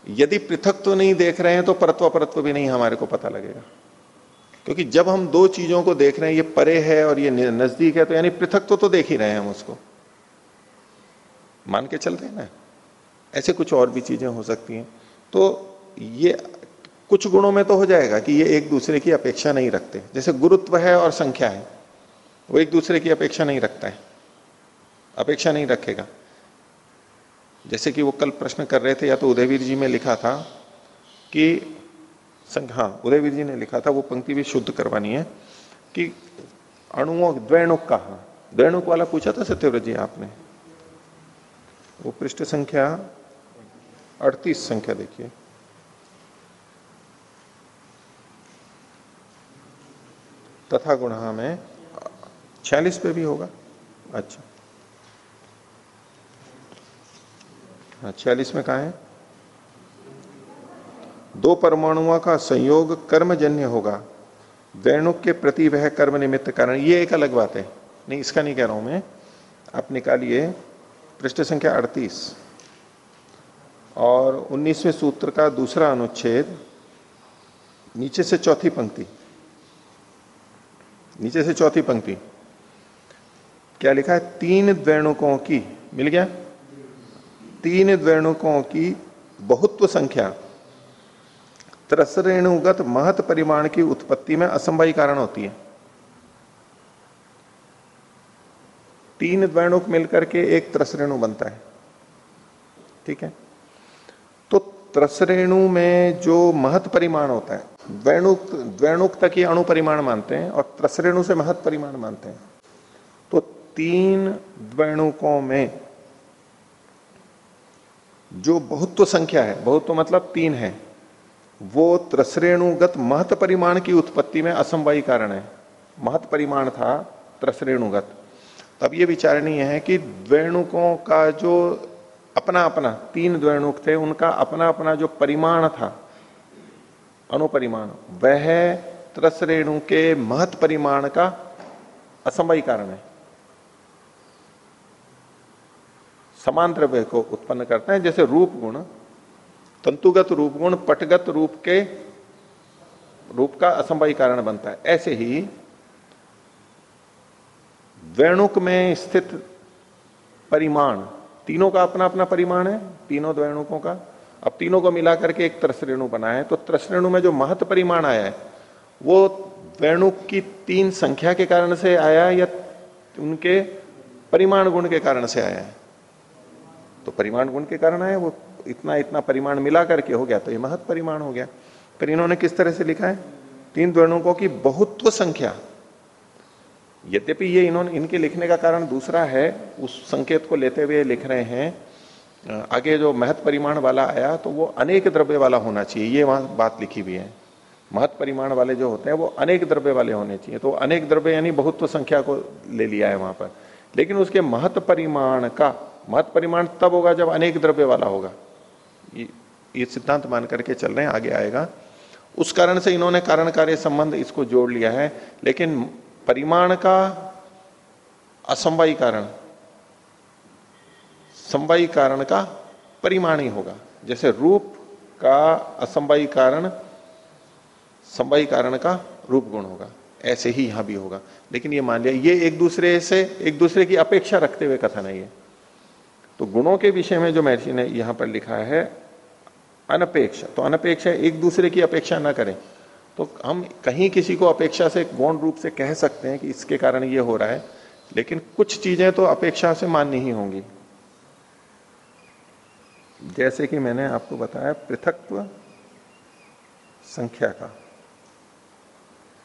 यदि पृथकत्व नहीं देख रहे हैं तो परत्व परत्व भी नहीं हमारे को पता लगेगा। क्योंकि जब हम दो चीज़ों को देख रहे हैं, ये परे है और ये नज़दीक है तो यानी पृथकत्व तो देख ही रहे हैं हम उसको। मान के चलते हैं ना? ऐसे कुछ और भी चीज़ें हो सकती हैं। तो ये कुछ गुणों में तो हो जाएगा कि ये एक दूसरे की अपेक्षा नहीं रखते। जैसे गुरुत्व है और संख्या है, वो एक दूसरे की अपेक्षा नहीं रखता है। अपेक्षा नहीं रखेगा। जैसे कि वो कल प्रश्न कर रहे थे, या तो उदयवीर जी में लिखा था कि हाँ उदयवीर जी ने लिखा था, वो पंक्ति भी शुद्ध करवानी है कि अणुओं, द्वैणुक कहा? द्वैणुक वाला पूछा था सत्यव्रत जी आपने? वो पृष्ठ संख्या अड़तीस संख्या देखिए। तथा गुण में छियालीस पे भी होगा। अच्छा। हाँ छियालीस में कहा है? दो परमाणुओं का संयोग कर्मजन्य होगा। वैणुक के प्रति वह कर्म निमित्त कारण। ये एक अलग बात है। नहीं, इसका नहीं कह रहा हूँ मैं। आप निकालिए पृष्ठ संख्या 38 और 19वें सूत्र का दूसरा अनुच्छेद, नीचे से चौथी पंक्ति। नीचे से चौथी पंक्ति। क्या लिखा है? तीन द्वेणुकों की। मिल गया? तीन द्वेणुकों की बहुत्व संख्या। त्रसरेणुगत महत परिमाण की उत्पत्ति में असंभवी कारण होती है। तीन द्वेणुक मिलकर के एक त्रसरेणु बनता है। ठीक है? त्रसरेणु में जो महत परिमाण होता है, द्वेणुक द्वेणुक तक ही अणु परिमाण मानते हैं और त्रसरेणु से महत परिमाण मानते हैं। तो तीन द्वेणुकों में जो बहुत्व संख्या है, बहुत्व मतलब तीन है, वो त्रसरेणुगत महत परिमाण की उत्पत्ति में असमवाई कारण है। महत परिमाण था त्रसरेणुगत। तब ये विचारणीय है कि द्वेणुकों का जो अपना अपना, तीन द्वेणुक थे, उनका अपना अपना जो परिमाण था, अनुपरिमाण, वह त्रस रेणु के महत परिमाण का असमय कारण है। समान द्रव्य को उत्पन्न करते हैं, जैसे रूप गुण, तंतुगत रूप गुण, पटगत रूप के रूप का असंभवी कारण बनता है। ऐसे ही वेणुक में स्थित परिमाण तीनों का अपना अपना परिमाण है, तीनों द्वेणुकों का अब तीनों को मिला करके एक त्रसरेणु बना है तो त्रसरेणु में जो महत्व परिमाण आया है, वो द्वेणुक की तीन संख्या के कारण से आया या उनके परिमाण गुण के कारण से आया है? तो परिमाण गुण के कारण आया, वो इतना इतना परिमाण मिला करके हो गया तो ये महत परिमाण हो गया। पर इन्होंने किस तरह से लिखा है? तीन द्वर्णुकों की बहुत्व संख्या। यद्यपि ये इन्होंने इनके लिखने का कारण दूसरा है उस संकेत को लेते हुए लिख रहे हैं आगे जो महत परिमाण वाला आया तो वो अनेक द्रव्य वाला होना चाहिए ये वहाँ बात लिखी हुई है। महत परिमाण वाले जो होते हैं वो अनेक द्रव्य वाले होने चाहिए तो अनेक द्रव्य यानी बहुत्व संख्या को ले लिया है वहाँ पर। लेकिन उसके महत परिमाण का महत परिमाण तब होगा जब अनेक द्रव्य वाला होगा। ये, ये सिद्धांत मान करके चल रहे हैं आगे आएगा। उस कारण से इन्होंने कारण कार्य संबंध इसको जोड़ लिया है लेकिन परिमाण का असमवाई कारण। समवायी कारण का परिमाण ही होगा। जैसे रूप का असमवायी कारण, समवायी कारण का रूप गुण होगा। ऐसे ही यहाँ भी होगा। लेकिन ये मान लिया, ये एक दूसरे से, एक दूसरे की अपेक्षा रखते हुए कथन है ये। तो गुणों के विषय में जो महर्षि ने यहाँ पर लिखा है, अनपेक्षा। तो अनपेक्षा एक दूसरे की अपेक्षा ना करें। तो हम कहीं किसी को अपेक्षा से गौण रूप से कह सकते हैं कि इसके कारण ये हो रहा है, लेकिन कुछ चीज़ें तो अपेक्षा से माननी ही होंगी। जैसे कि मैंने आपको बताया, पृथकत्व संख्या का।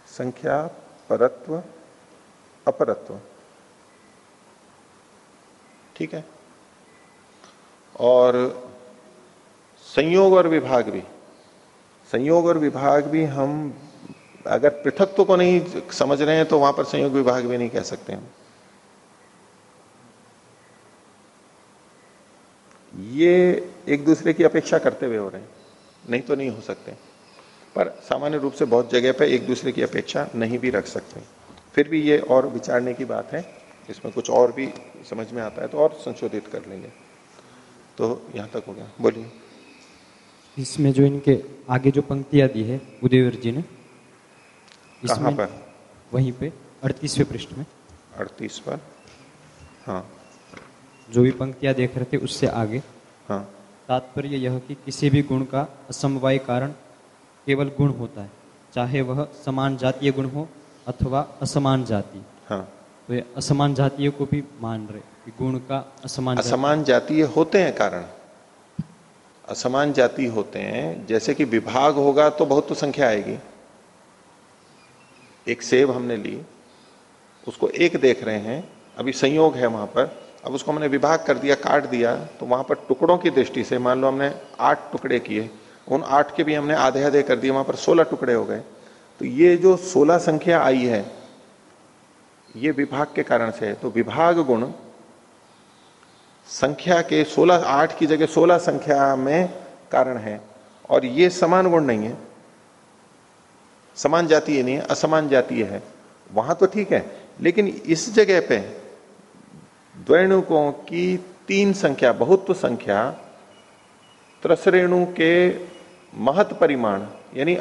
संख्या, परत्व, अपरत्व। ठीक है? और संयोग और विभाग भी। संयोग और विभाग भी हम अगर पृथकत्व को नहीं समझ रहे हैं तो वहाँ पर संयोग विभाग भी नहीं कह सकते हम। ये एक दूसरे की अपेक्षा करते हुए हो रहे हैं। नहीं तो नहीं हो सकते। पर सामान्य रूप से बहुत जगह पर एक दूसरे की अपेक्षा नहीं भी रख सकते। फिर भी ये और विचारने की बात है। इसमें कुछ और भी समझ में आता है तो और संशोधित कर लेंगे। तो यहाँ तक हो गया। बोलिए। इसमें जो इनके आगे जो पंक्तियाँ दी है उदयवीर जी ने इसमें पर? वहीं पे अड़तीसवें पृष्ठ में। अड़तीस पर? हाँ। जो भी पंक्तियाँ देख रहे थे उससे आगे। हाँ। तात्पर्य यह कि किसी भी गुण का असमवाय कारण केवल गुण होता है चाहे वह समान जातीय गुण हो अथवा असमान जाति। हाँ। तो ये असमान जातीय को भी मान रहे कि गुण का असमान असमान जातीय होते हैं कारण। असमान जाति होते हैं, जैसे कि विभाग होगा तो बहुत तो संख्या आएगी। एक सेब हमने ली, उसको एक देख रहे हैं, अभी संयोग है वहाँ पर, अब उसको हमने विभाग कर दिया, काट दिया तो वहाँ पर टुकड़ों की दृष्टि से मान लो हमने आठ टुकड़े किए, उन आठ के भी हमने आधे आधे कर दिए, वहाँ पर सोलह टुकड़े हो गए। तो ये जो सोलह संख्या आई है, ये विभाग के कारण से है। तो विभाग गुण संख्या के सोलह, आठ की जगह सोलह संख्या में कारण है। और ये समान गुण नहीं है। समान जातीय नहीं है, असमान जातीय है। वहाँ तो ठीक है, लेकिन इस जगह पे द्वैणुकों की तीन संख्या, बहुत संख्या, त्रसरेणु के महत परिमाण, यानी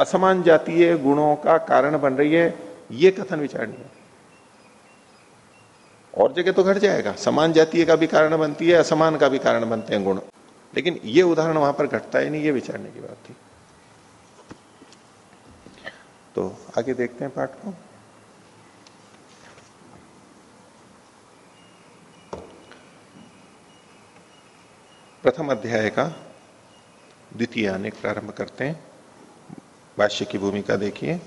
असमान जातीय गुणों का कारण बन रही है, ये कथन विचारणीय और जगह तो घट जाएगा। समान जातीय का भी कारण बनती है, असमान का भी कारण बनते हैं गुण। लेकिन ये उदाहरण वहाँ पर घटता है नहीं, ये विचारने की बात थी। तो आगे देखते हैं पाठ को। प्रथम अध्याय का द्वितीय अनेक प्रारंभ करते हैं। भाष्य की भूमिका देखिए।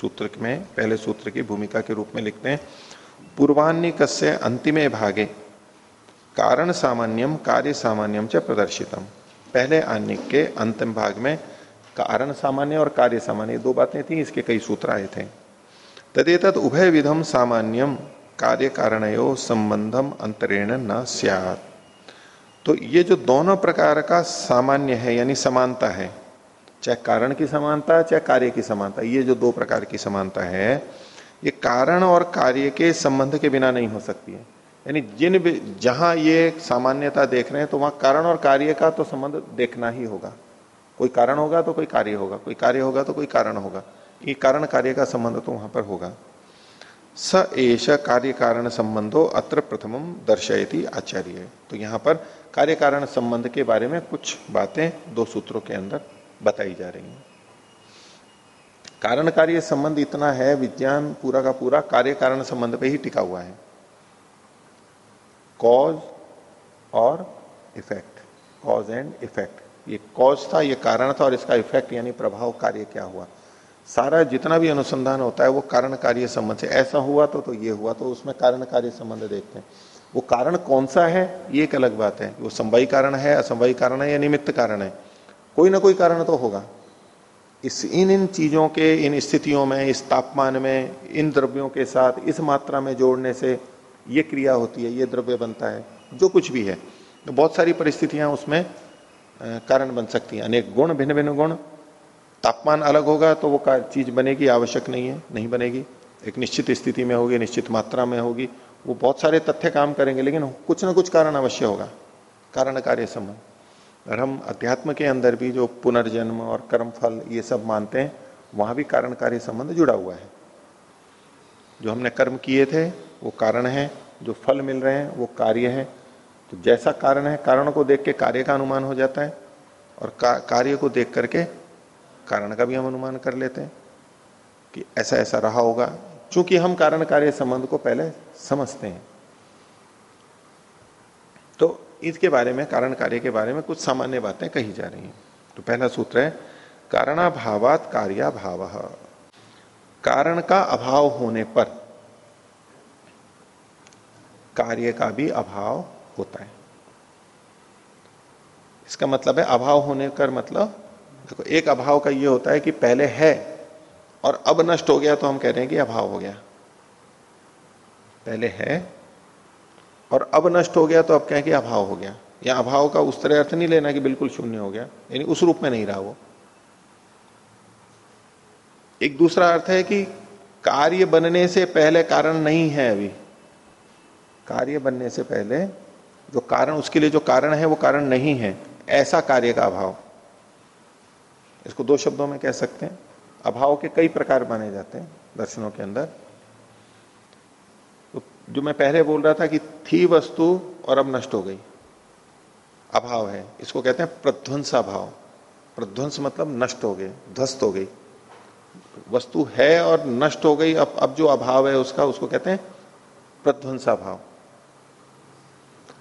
सूत्र में, पहले सूत्र की भूमिका के रूप में लिखते हैं। पूर्वान्निक से अंतिमे भागे। कारण सामान्यम कार्य सामान्यम च प्रदर्शितम। पहले आन्निक के अंतिम भाग में कारण सामान्य और कार्य सामान्य दो बातें थी, इसके कई सूत्र आए थे। तदेत उभय विधम सामान्यम कार्य कारणयो संबंधम अंतरेण न सियात। तो ये जो दोनों प्रकार का सामान्य है, यानी समानता है, चाहे कारण की समानता, चाहे कार्य की समानता, ये जो दो प्रकार की समानता है ये कारण और कार्य के संबंध के बिना नहीं हो सकती है। यानी जिन जहाँ ये सामान्यता देख रहे हैं तो वहाँ कारण और कार्य का तो संबंध देखना ही होगा। कोई कारण होगा तो कोई कार्य होगा, कोई कार्य होगा तो कोई कारण होगा। ये कारण कार्य का संबंध तो वहाँ पर होगा। स एश कार्य कारण संबंधो अत्र प्रथम दर्शयती आचार्य। तो यहाँ पर कार्य कारण संबंध के बारे में कुछ बातें दो सूत्रों के अंदर बताई जा रही हैं। कारण कार्य संबंध इतना है, विज्ञान पूरा का पूरा कार्य कारण संबंध पे ही टिका हुआ है। कॉज और इफ़ेक्ट कॉज एंड इफ़ेक्ट ये कॉज था, ये कारण था और इसका इफ़ेक्ट यानी प्रभाव कार्य क्या हुआ। सारा जितना भी अनुसंधान होता है, वो कारण कार्य संबंध से। ऐसा हुआ तो तो ये हुआ तो उसमें कारण कार्य संबंध देखते हैं। वो कारण कौन सा है, ये एक अलग बात है। वो संवाई कारण है असंवाई कारण है या निमित्त कारण है। कोई ना कोई कारण तो होगा। इस इन इन चीज़ों के, इन स्थितियों में, इस तापमान में, इन द्रव्यों के साथ, इस मात्रा में जोड़ने से ये क्रिया होती है, ये द्रव्य बनता है, जो कुछ भी है। तो बहुत सारी परिस्थितियाँ उसमें कारण बन सकती हैं। अनेक गुण भिन्न भिन्न गुण। तापमान अलग होगा तो वो चीज़ बनेगी, आवश्यक नहीं है, नहीं बनेगी। एक निश्चित स्थिति में होगी, निश्चित मात्रा में होगी। वो बहुत सारे तथ्य काम करेंगे, लेकिन कुछ ना कुछ कारण अवश्य होगा। कारण कार्य संबंध और हम अध्यात्म के अंदर भी जो पुनर्जन्म और कर्म फल ये सब मानते हैं वहाँ भी कारण कार्य संबंध जुड़ा हुआ है। जो हमने कर्म किए थे वो कारण है जो फल मिल रहे हैं वो कार्य है। तो जैसा कारण है कारण को देख के कार्य का अनुमान हो जाता है और का, कार्य को देख करके कारण का भी हम अनुमान कर लेते हैं कि ऐसा ऐसा रहा होगा। क्योंकि हम कारण कार्य संबंध को पहले समझते हैं। इसके बारे में कारण कार्य के बारे में कुछ सामान्य बातें कही जा रही हैं। तो पहला सूत्र है, कारणाभावात कार्याभाव। कारण का अभाव होने पर कार्य का भी अभाव होता है। इसका मतलब है, अभाव होने का मतलब देखो, एक अभाव का यह होता है कि पहले है और अब नष्ट हो गया तो हम कह रहे हैं कि अभाव हो गया। पहले है और अब नष्ट हो गया तो अब कहें कि अभाव हो गया। या अभाव का उस तरह अर्थ नहीं लेना कि बिल्कुल शून्य हो गया। यानी उस रूप में नहीं रहा वो। एक दूसरा अर्थ है कि कार्य बनने से पहले कारण नहीं है अभी। कार्य बनने से पहले जो कारण, उसके लिए जो कारण है, वो कारण नहीं है। ऐसा कार्य का अभाव। इसको दो शब्दों में कह सकते हैं। अभाव के कई प्रकार माने जाते हैं दर्शनों के अंदर। जो मैं पहले बोल रहा था कि थी वस्तु और अब नष्ट हो गई। अभाव है। इसको कहते हैं प्रध्वंसा भाव प्रध्वंस मतलब नष्ट हो गए, ध्वस्त हो गई। वस्तु है और नष्ट हो गई। अब अब जो अभाव है उसका, उसको कहते हैं प्रध्वंसा भाव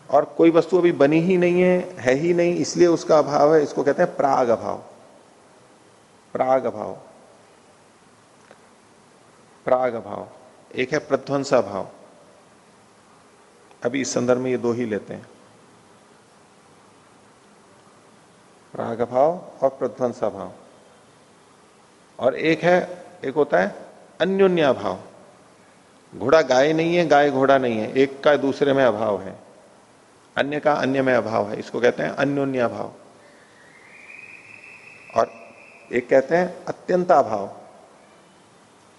और कोई वस्तु अभी बनी ही नहीं है है ही नहीं, इसलिए उसका अभाव है। इसको कहते हैं प्राग अभाव। प्राग अभाव। प्राग अभाव। एक है प्रध्वंसा भाव अभी इस संदर्भ में ये दो ही लेते हैं। प्राग भाव और प्रध्वंसा भाव और एक है, एक होता है अन्योन्या भाव घोड़ा गाय नहीं है, गाय घोड़ा नहीं है। एक का दूसरे में अभाव है। अन्य का अन्य में अभाव है। इसको कहते हैं अन्योन्या भाव और एक कहते हैं अत्यंता भाव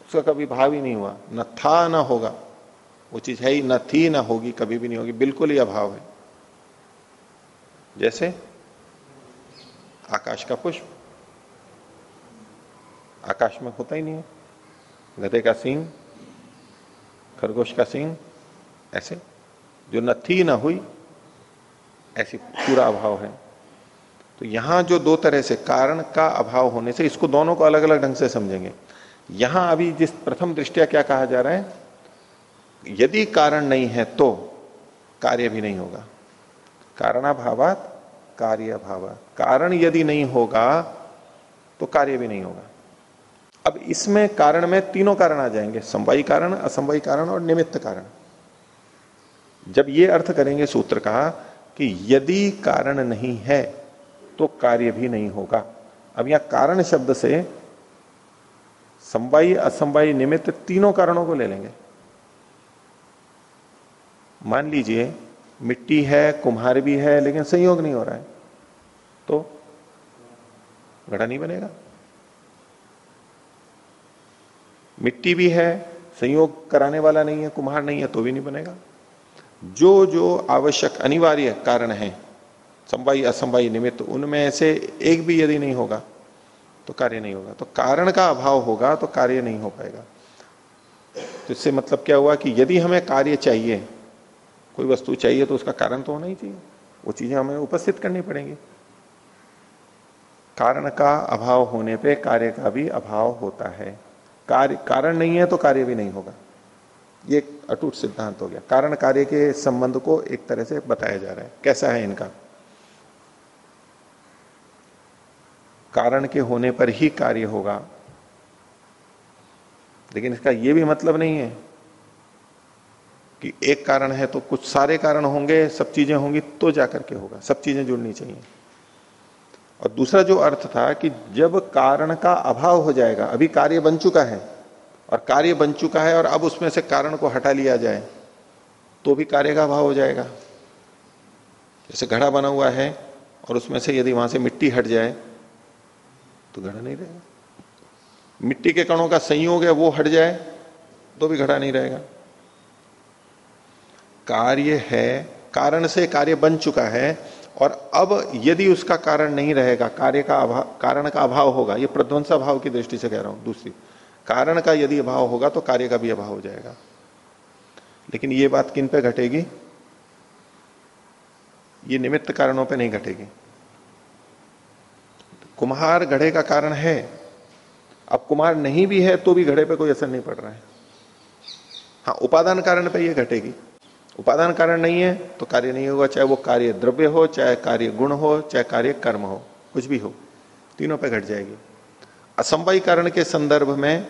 उसका कभी भाव ही नहीं हुआ। न था, न होगा। वो चीज़ है ही, न थी, ना होगी, कभी भी नहीं होगी, बिल्कुल ही अभाव है। जैसे आकाश का पुष्प, आकाश में होता ही नहीं है। गधे का सिंह, खरगोश का सिंह, ऐसे, जो न थी, न हुई, ऐसी पूरा अभाव है। तो यहाँ जो दो तरह से कारण का अभाव होने से, इसको दोनों को अलग अलग ढंग से समझेंगे। यहाँ अभी जिस प्रथम दृष्टिया क्या कहा जा रहा है यदि कारण नहीं है तो कार्य भी नहीं होगा। कारणाभावात कार्य अभाव कारण यदि नहीं होगा तो कार्य भी नहीं होगा। अब इसमें कारण में तीनों कारण आ जाएँगे संवाई कारण असंवाई कारण और निमित्त कारण। जब ये अर्थ करेंगे सूत्र का कि यदि कारण नहीं है तो कार्य भी नहीं होगा। अब यहाँ कारण शब्द से संवाई असंवाई निमित्त तीनों कारणों को ले लेंगे। मान लीजिए, मिट्टी है, कुम्हार भी है, लेकिन संयोग नहीं हो रहा है तो घड़ा नहीं बनेगा। मिट्टी भी है, संयोग कराने वाला नहीं है, कुम्हार नहीं है तो भी नहीं बनेगा। जो जो आवश्यक अनिवार्य कारण है संवाई असंवाई निमित्त, उनमें से एक भी यदि नहीं होगा तो कार्य नहीं होगा। तो कारण का अभाव होगा तो कार्य नहीं हो पाएगा। तो इससे मतलब क्या हुआ कि यदि हमें कार्य चाहिए कोई वस्तु चाहिए तो उसका कारण तो होना ही चाहिए। वो चीज़ें हमें उपस्थित करनी पड़ेंगी। कारण का अभाव होने पे कार्य का भी अभाव होता है। कार्य, कारण नहीं है तो कार्य भी नहीं होगा। ये अटूट सिद्धांत हो गया। कारण कार्य के संबंध को एक तरह से बताया जा रहा है। कैसा है इनका? कारण के होने पर ही कार्य होगा। लेकिन इसका यह भी मतलब नहीं है कि एक कारण है तो कुछ सारे कारण होंगे, सब चीज़ें होंगी तो जाकर के होगा। सब चीज़ें जुड़नी चाहिए। और दूसरा जो अर्थ था कि जब कारण का अभाव हो जाएगा, अभी कार्य बन चुका है, और कार्य बन चुका है और अब उसमें से कारण को हटा लिया जाए तो भी कार्य का अभाव हो जाएगा। जैसे घड़ा बना हुआ है और उसमें से यदि वहाँ से मिट्टी हट जाए तो घड़ा नहीं रहेगा। मिट्टी के कणों का संयोग है, वो हट जाए तो भी घड़ा नहीं रहेगा। कार्य है, कारण से कार्य बन चुका है, और अब यदि उसका कारण नहीं रहेगा, कार्य का अभाव, कारण का अभाव होगा, ये प्रध्वंस अभाव की दृष्टि से कह रहा हूँ, दूसरी, कारण का यदि अभाव होगा तो कार्य का भी अभाव हो जाएगा। लेकिन ये बात किन पे घटेगी? ये निमित्त कारणों पे नहीं घटेगी। कुम्हार घड़े का कारण है, अब कुमार नहीं भी है तो भी घड़े पे कोई असर नहीं पड़ रहा है। हाँ उपादान कारण पे ये घटेगी। उपादान कारण नहीं है तो कार्य नहीं होगा, चाहे वो कार्य द्रव्य हो, चाहे कार्य गुण हो, चाहे कार्य कर्म हो, कुछ भी हो, तीनों पे घट जाएगी। असंभवी कारण के संदर्भ में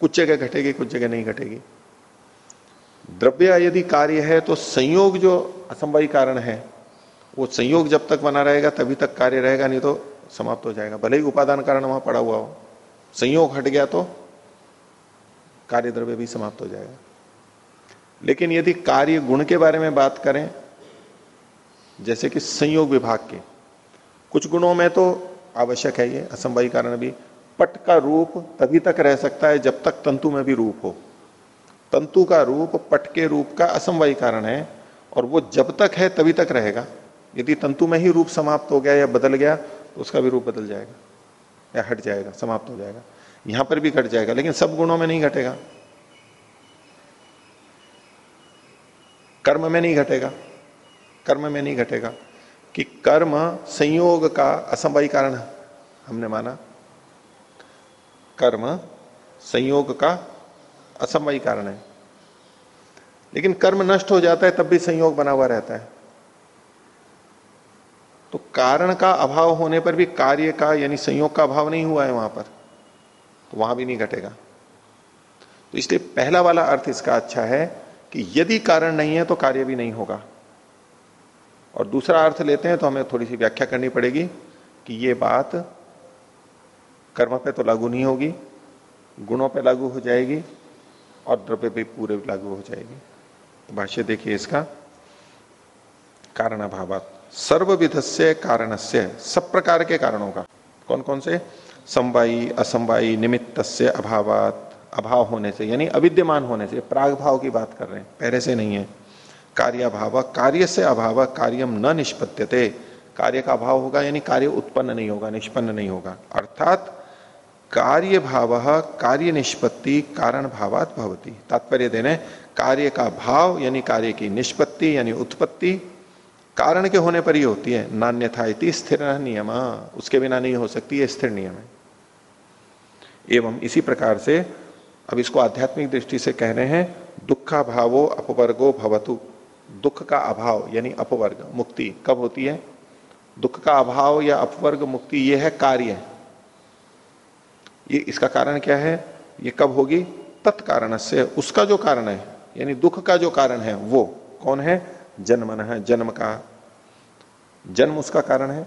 कुछ जगह घटेगी, कुछ जगह नहीं घटेगी। द्रव्य यदि कार्य है तो संयोग जो असंभवी कारण है, वो संयोग जब तक बना रहेगा, तभी तक कार्य रहेगा, नहीं तो समाप्त हो जाएगा। भले ही उपादान कारण वहाँ पड़ा हुआ हो, संयोग हट गया तो कार्य द्रव्य भी समाप्त हो जाएगा। लेकिन यदि कार्य गुण के बारे में बात करें, जैसे कि संयोग विभाग के, कुछ गुणों में तो आवश्यक है ये, असंभवी कारण भी। पट का रूप तभी तक रह सकता है जब तक तंतु में भी रूप हो। तंतु का रूप पट के रूप का असंभवी कारण है, और वो जब तक है तभी तक रहेगा। यदि तंतु में ही रूप समाप्त हो गया या बदल गया तो उसका भी रूप बदल जाएगा, या हट जाएगा, समाप्त हो जाएगा। यहाँ पर भी घट जाएगा, लेकिन सब गुणों में नहीं घटेगा। कर्म में नहीं घटेगा। कर्म में नहीं घटेगा। कि कर्म संयोग का असंभवी कारण हमने माना। कर्म संयोग का असंभवी कारण है। लेकिन कर्म नष्ट हो जाता है, तब भी संयोग बना हुआ रहता है। तो कारण का अभाव होने पर भी कार्य का, यानी संयोग का अभाव नहीं हुआ है वहाँ पर। तो वहाँ भी नहीं घटेगा। तो इसलिए पहला वाला अर्थ इसका अच्छा है कि यदि कारण नहीं है तो कार्य भी नहीं होगा। और दूसरा अर्थ लेते हैं तो हमें थोड़ी सी व्याख्या करनी पड़ेगी कि ये बात कर्म पे तो लागू नहीं होगी, गुणों पे लागू हो जाएगी और द्रव्य पे पूरे लागू हो जाएगी। तो भाष्य देखिए इसका। कारण अभाव सर्वविध से कारण से सब प्रकार के कारणों का। कौन कौन से? समवायी, असमवायी निमित्त से अभावात। अभाव होने से, यानी अविद्यमान होने से प्राग भाव की बात कर रहे हैं। पहले से नहीं है। कार्य अभाव कार्य से अभाव, कार्यम न निष्पत्यते कार्य का अभाव होगा, यानी कार्य उत्पन्न नहीं होगा, निष्पन्न नहीं होगा। अर्थात कार्य भाव कार्य निष्पत्ति कारण भावात भवती। तात्पर्य देने, कार्य का भाव, यानी कार्य की निष्पत्ति, यानी उत्पत्ति, कारण के होने पर ही होती है। नान्यथा स्थिर नियम। उसके बिना नहीं हो सकती है स्थिर नियम है। एवं इसी प्रकार से अब इसको आध्यात्मिक दृष्टि से कह रहे हैं दुखा भावो अपवर्गो भवतु। दुख का अभाव, यानी अपवर्ग, मुक्ति, कब होती है? दुख का अभाव या अपवर्ग, मुक्ति यह है कार्य। ये इसका कारण क्या है? ये कब होगी? तत्कारण से उसका जो कारण है, यानी दुख का जो कारण है, वो कौन है? जन्मन है, जन्म का। जन्म उसका कारण है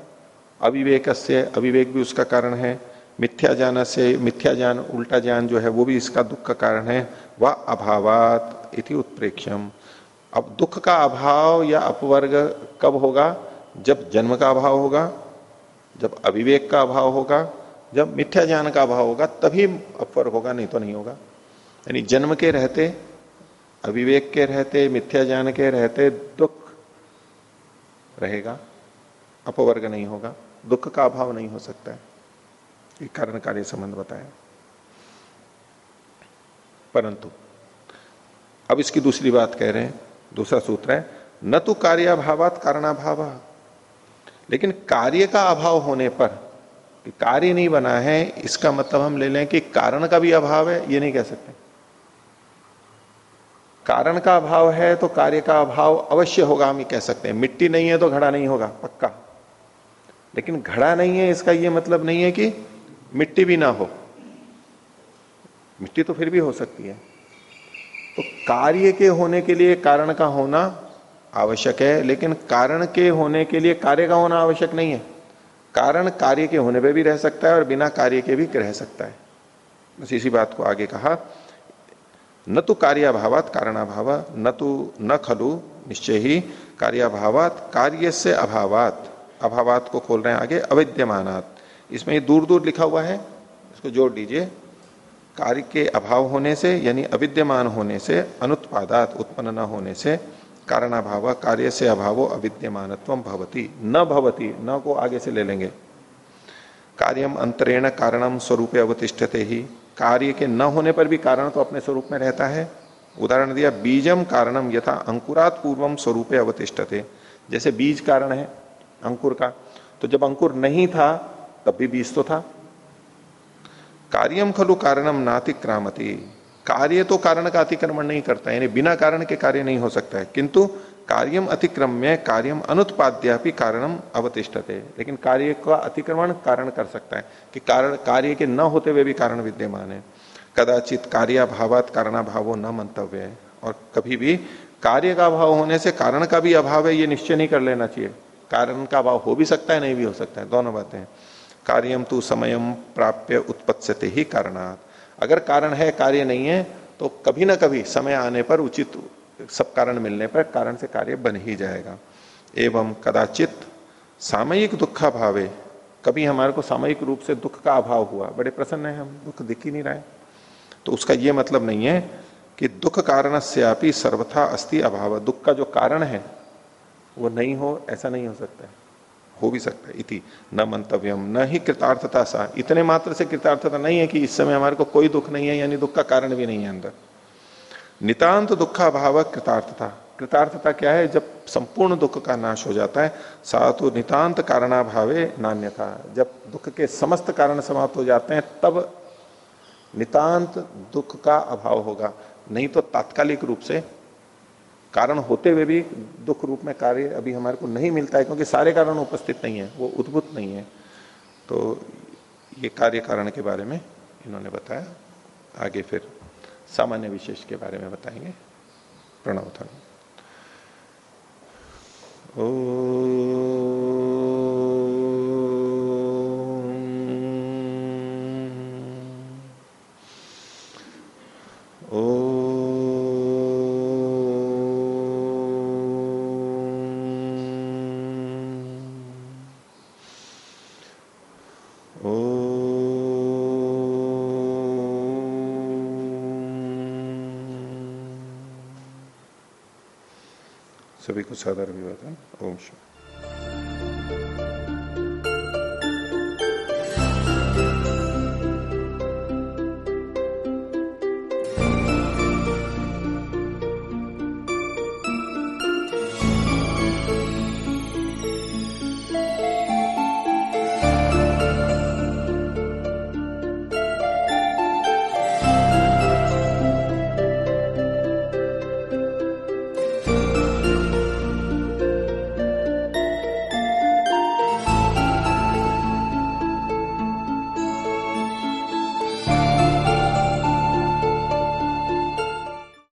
अविवेक से अविवेक भी उसका कारण है मिथ्या ज्ञान से मिथ्या ज्ञान उल्टा ज्ञान जो है, वो भी इसका दुख का कारण है। वह अभावात इति उत्प्रेक्षम अब दुख का अभाव या अपवर्ग कब होगा? जब जन्म का अभाव होगा, जब अविवेक का अभाव होगा, जब मिथ्या ज्ञान का अभाव होगा, तभी अपवर्ग होगा, नहीं तो नहीं होगा। यानी जन्म के रहते, अविवेक के रहते, मिथ्या ज्ञान के रहते, दुख रहेगा, अपवर्ग नहीं होगा। दुख का अभाव नहीं हो सकता है। ये कारण कार्य संबंध बताया परंतु, अब इसकी दूसरी बात कह रहे हैं, दूसरा सूत्र है, न तो कार्याभावात कारणाभाव। लेकिन कार्य का अभाव होने पर कि कार्य नहीं बना है, इसका मतलब हम ले लें कि कारण का भी अभाव है, ये नहीं कह सकते। कारण का अभाव है तो कार्य का अभाव अवश्य होगा, हम ये कह सकते हैं। मिट्टी नहीं है तो घड़ा नहीं होगा, पक्का। लेकिन घड़ा नहीं है, इसका यह मतलब नहीं है कि मिट्टी भी ना हो। मिट्टी तो फिर भी हो सकती है। तो कार्य के होने के लिए कारण का होना आवश्यक है, लेकिन कारण के होने के लिए कार्य का होना आवश्यक नहीं है। कारण कार्य के होने पे भी रह सकता है और बिना कार्य के भी रह सकता है। बस इसी बात को आगे कहा, न तो कार्याभावात कारणाभाव, न तो न खलु, निश्चय ही कार्याभावात, कार्य से अभावात अभावात को खोल रहे हैं आगे, अविद्यमानात। इसमें ये दूर दूर लिखा हुआ है। इसको जोड़ दीजिए। कार्य के अभाव होने से, यानी अविद्यमान होने से, अनुत्पादात उत्पन्न न होने से, कारणाभाव, कार्य से अभाव अविद्यमान भवती। न भवती, न को आगे से ले लेंगे। कार्यम अंतरेण कारणम स्वरूप अवतिष्ठते ही। कार्य के न होने पर भी कारण तो अपने स्वरूप में रहता है। उदाहरण दिया, बीजम कारणम यथा अंकुरात पूर्वम स्वरूप अवतिष्ठते। जैसे बीज कारण है, अंकुर का। तो जब अंकुर नहीं था तब भी बीज तो था। कार्यम खलु कारणम नातिक्रामती। कार्य तो कारण का अतिक्रमण नहीं करता, यानी बिना कारण के कार्य नहीं हो सकता है। किंतु कार्यम अतिक्रम में कार्यम अनुत्पाद्यापि कारणम अवतिष्ठते। लेकिन कार्य का अतिक्रमण कारण कर सकता है, कि कारण, कार्य के न होते हुए भी कारण विद्यमान है। कदाचित कार्याभावात कारणाभावो न मंतव्य है, और कभी भी कार्य का अभाव होने से कारण का भी अभाव है, ये निश्चय नहीं कर लेना चाहिए। कारण का अभाव हो भी सकता है, नहीं भी हो सकता है, दोनों बातें कार्यम तू समयम प्राप्य उत्पत्सते ही कारणात। अगर कारण है, कार्य नहीं है तो कभी ना कभी समय आने पर उचित सब कारण मिलने पर कारण से कार्य बन ही जाएगा। एवं कदाचित सामयिक दुखा भावे, कभी हमारे को सामयिक रूप से दुख का अभाव हुआ, बड़े प्रसन्न है हम, दुख दिख ही नहीं रहे तो उसका यह मतलब नहीं है कि दुख कारण से सर्वथा अस्थि अभाव, दुख का जो कारण है, वो नहीं हो, ऐसा नहीं हो सकता है। हो भी सकता है। इति न मंतव्यम, न ही कृतार्थता सा। इतने मात्र से कृतार्थता नहीं है कि इस समय हमारे को कोई दुख नहीं है, यानी दुख का कारण भी नहीं है अंदर। नितांत दुखा भाव कृतार्थता। कृतार्थता क्या है? जब संपूर्ण दुख का नाश हो जाता है, सातु नितांत कारणाभावे नान्य था जब दुख के समस्त कारण समाप्त हो जाते हैं, तब नितांत दुख का अभाव होगा। नहीं तो तात्कालिक रूप से कारण होते हुए भी दुख रूप में कार्य अभी हमारे को नहीं मिलता है, क्योंकि सारे कारण उपस्थित नहीं है, वो उद्भुत नहीं है। तो ये कार्य कारण के बारे में इन्होंने बताया। आगे फिर सामान्य विशेष के बारे में बताएँगे। प्रणव था ओ საგარბიბატონ ომში.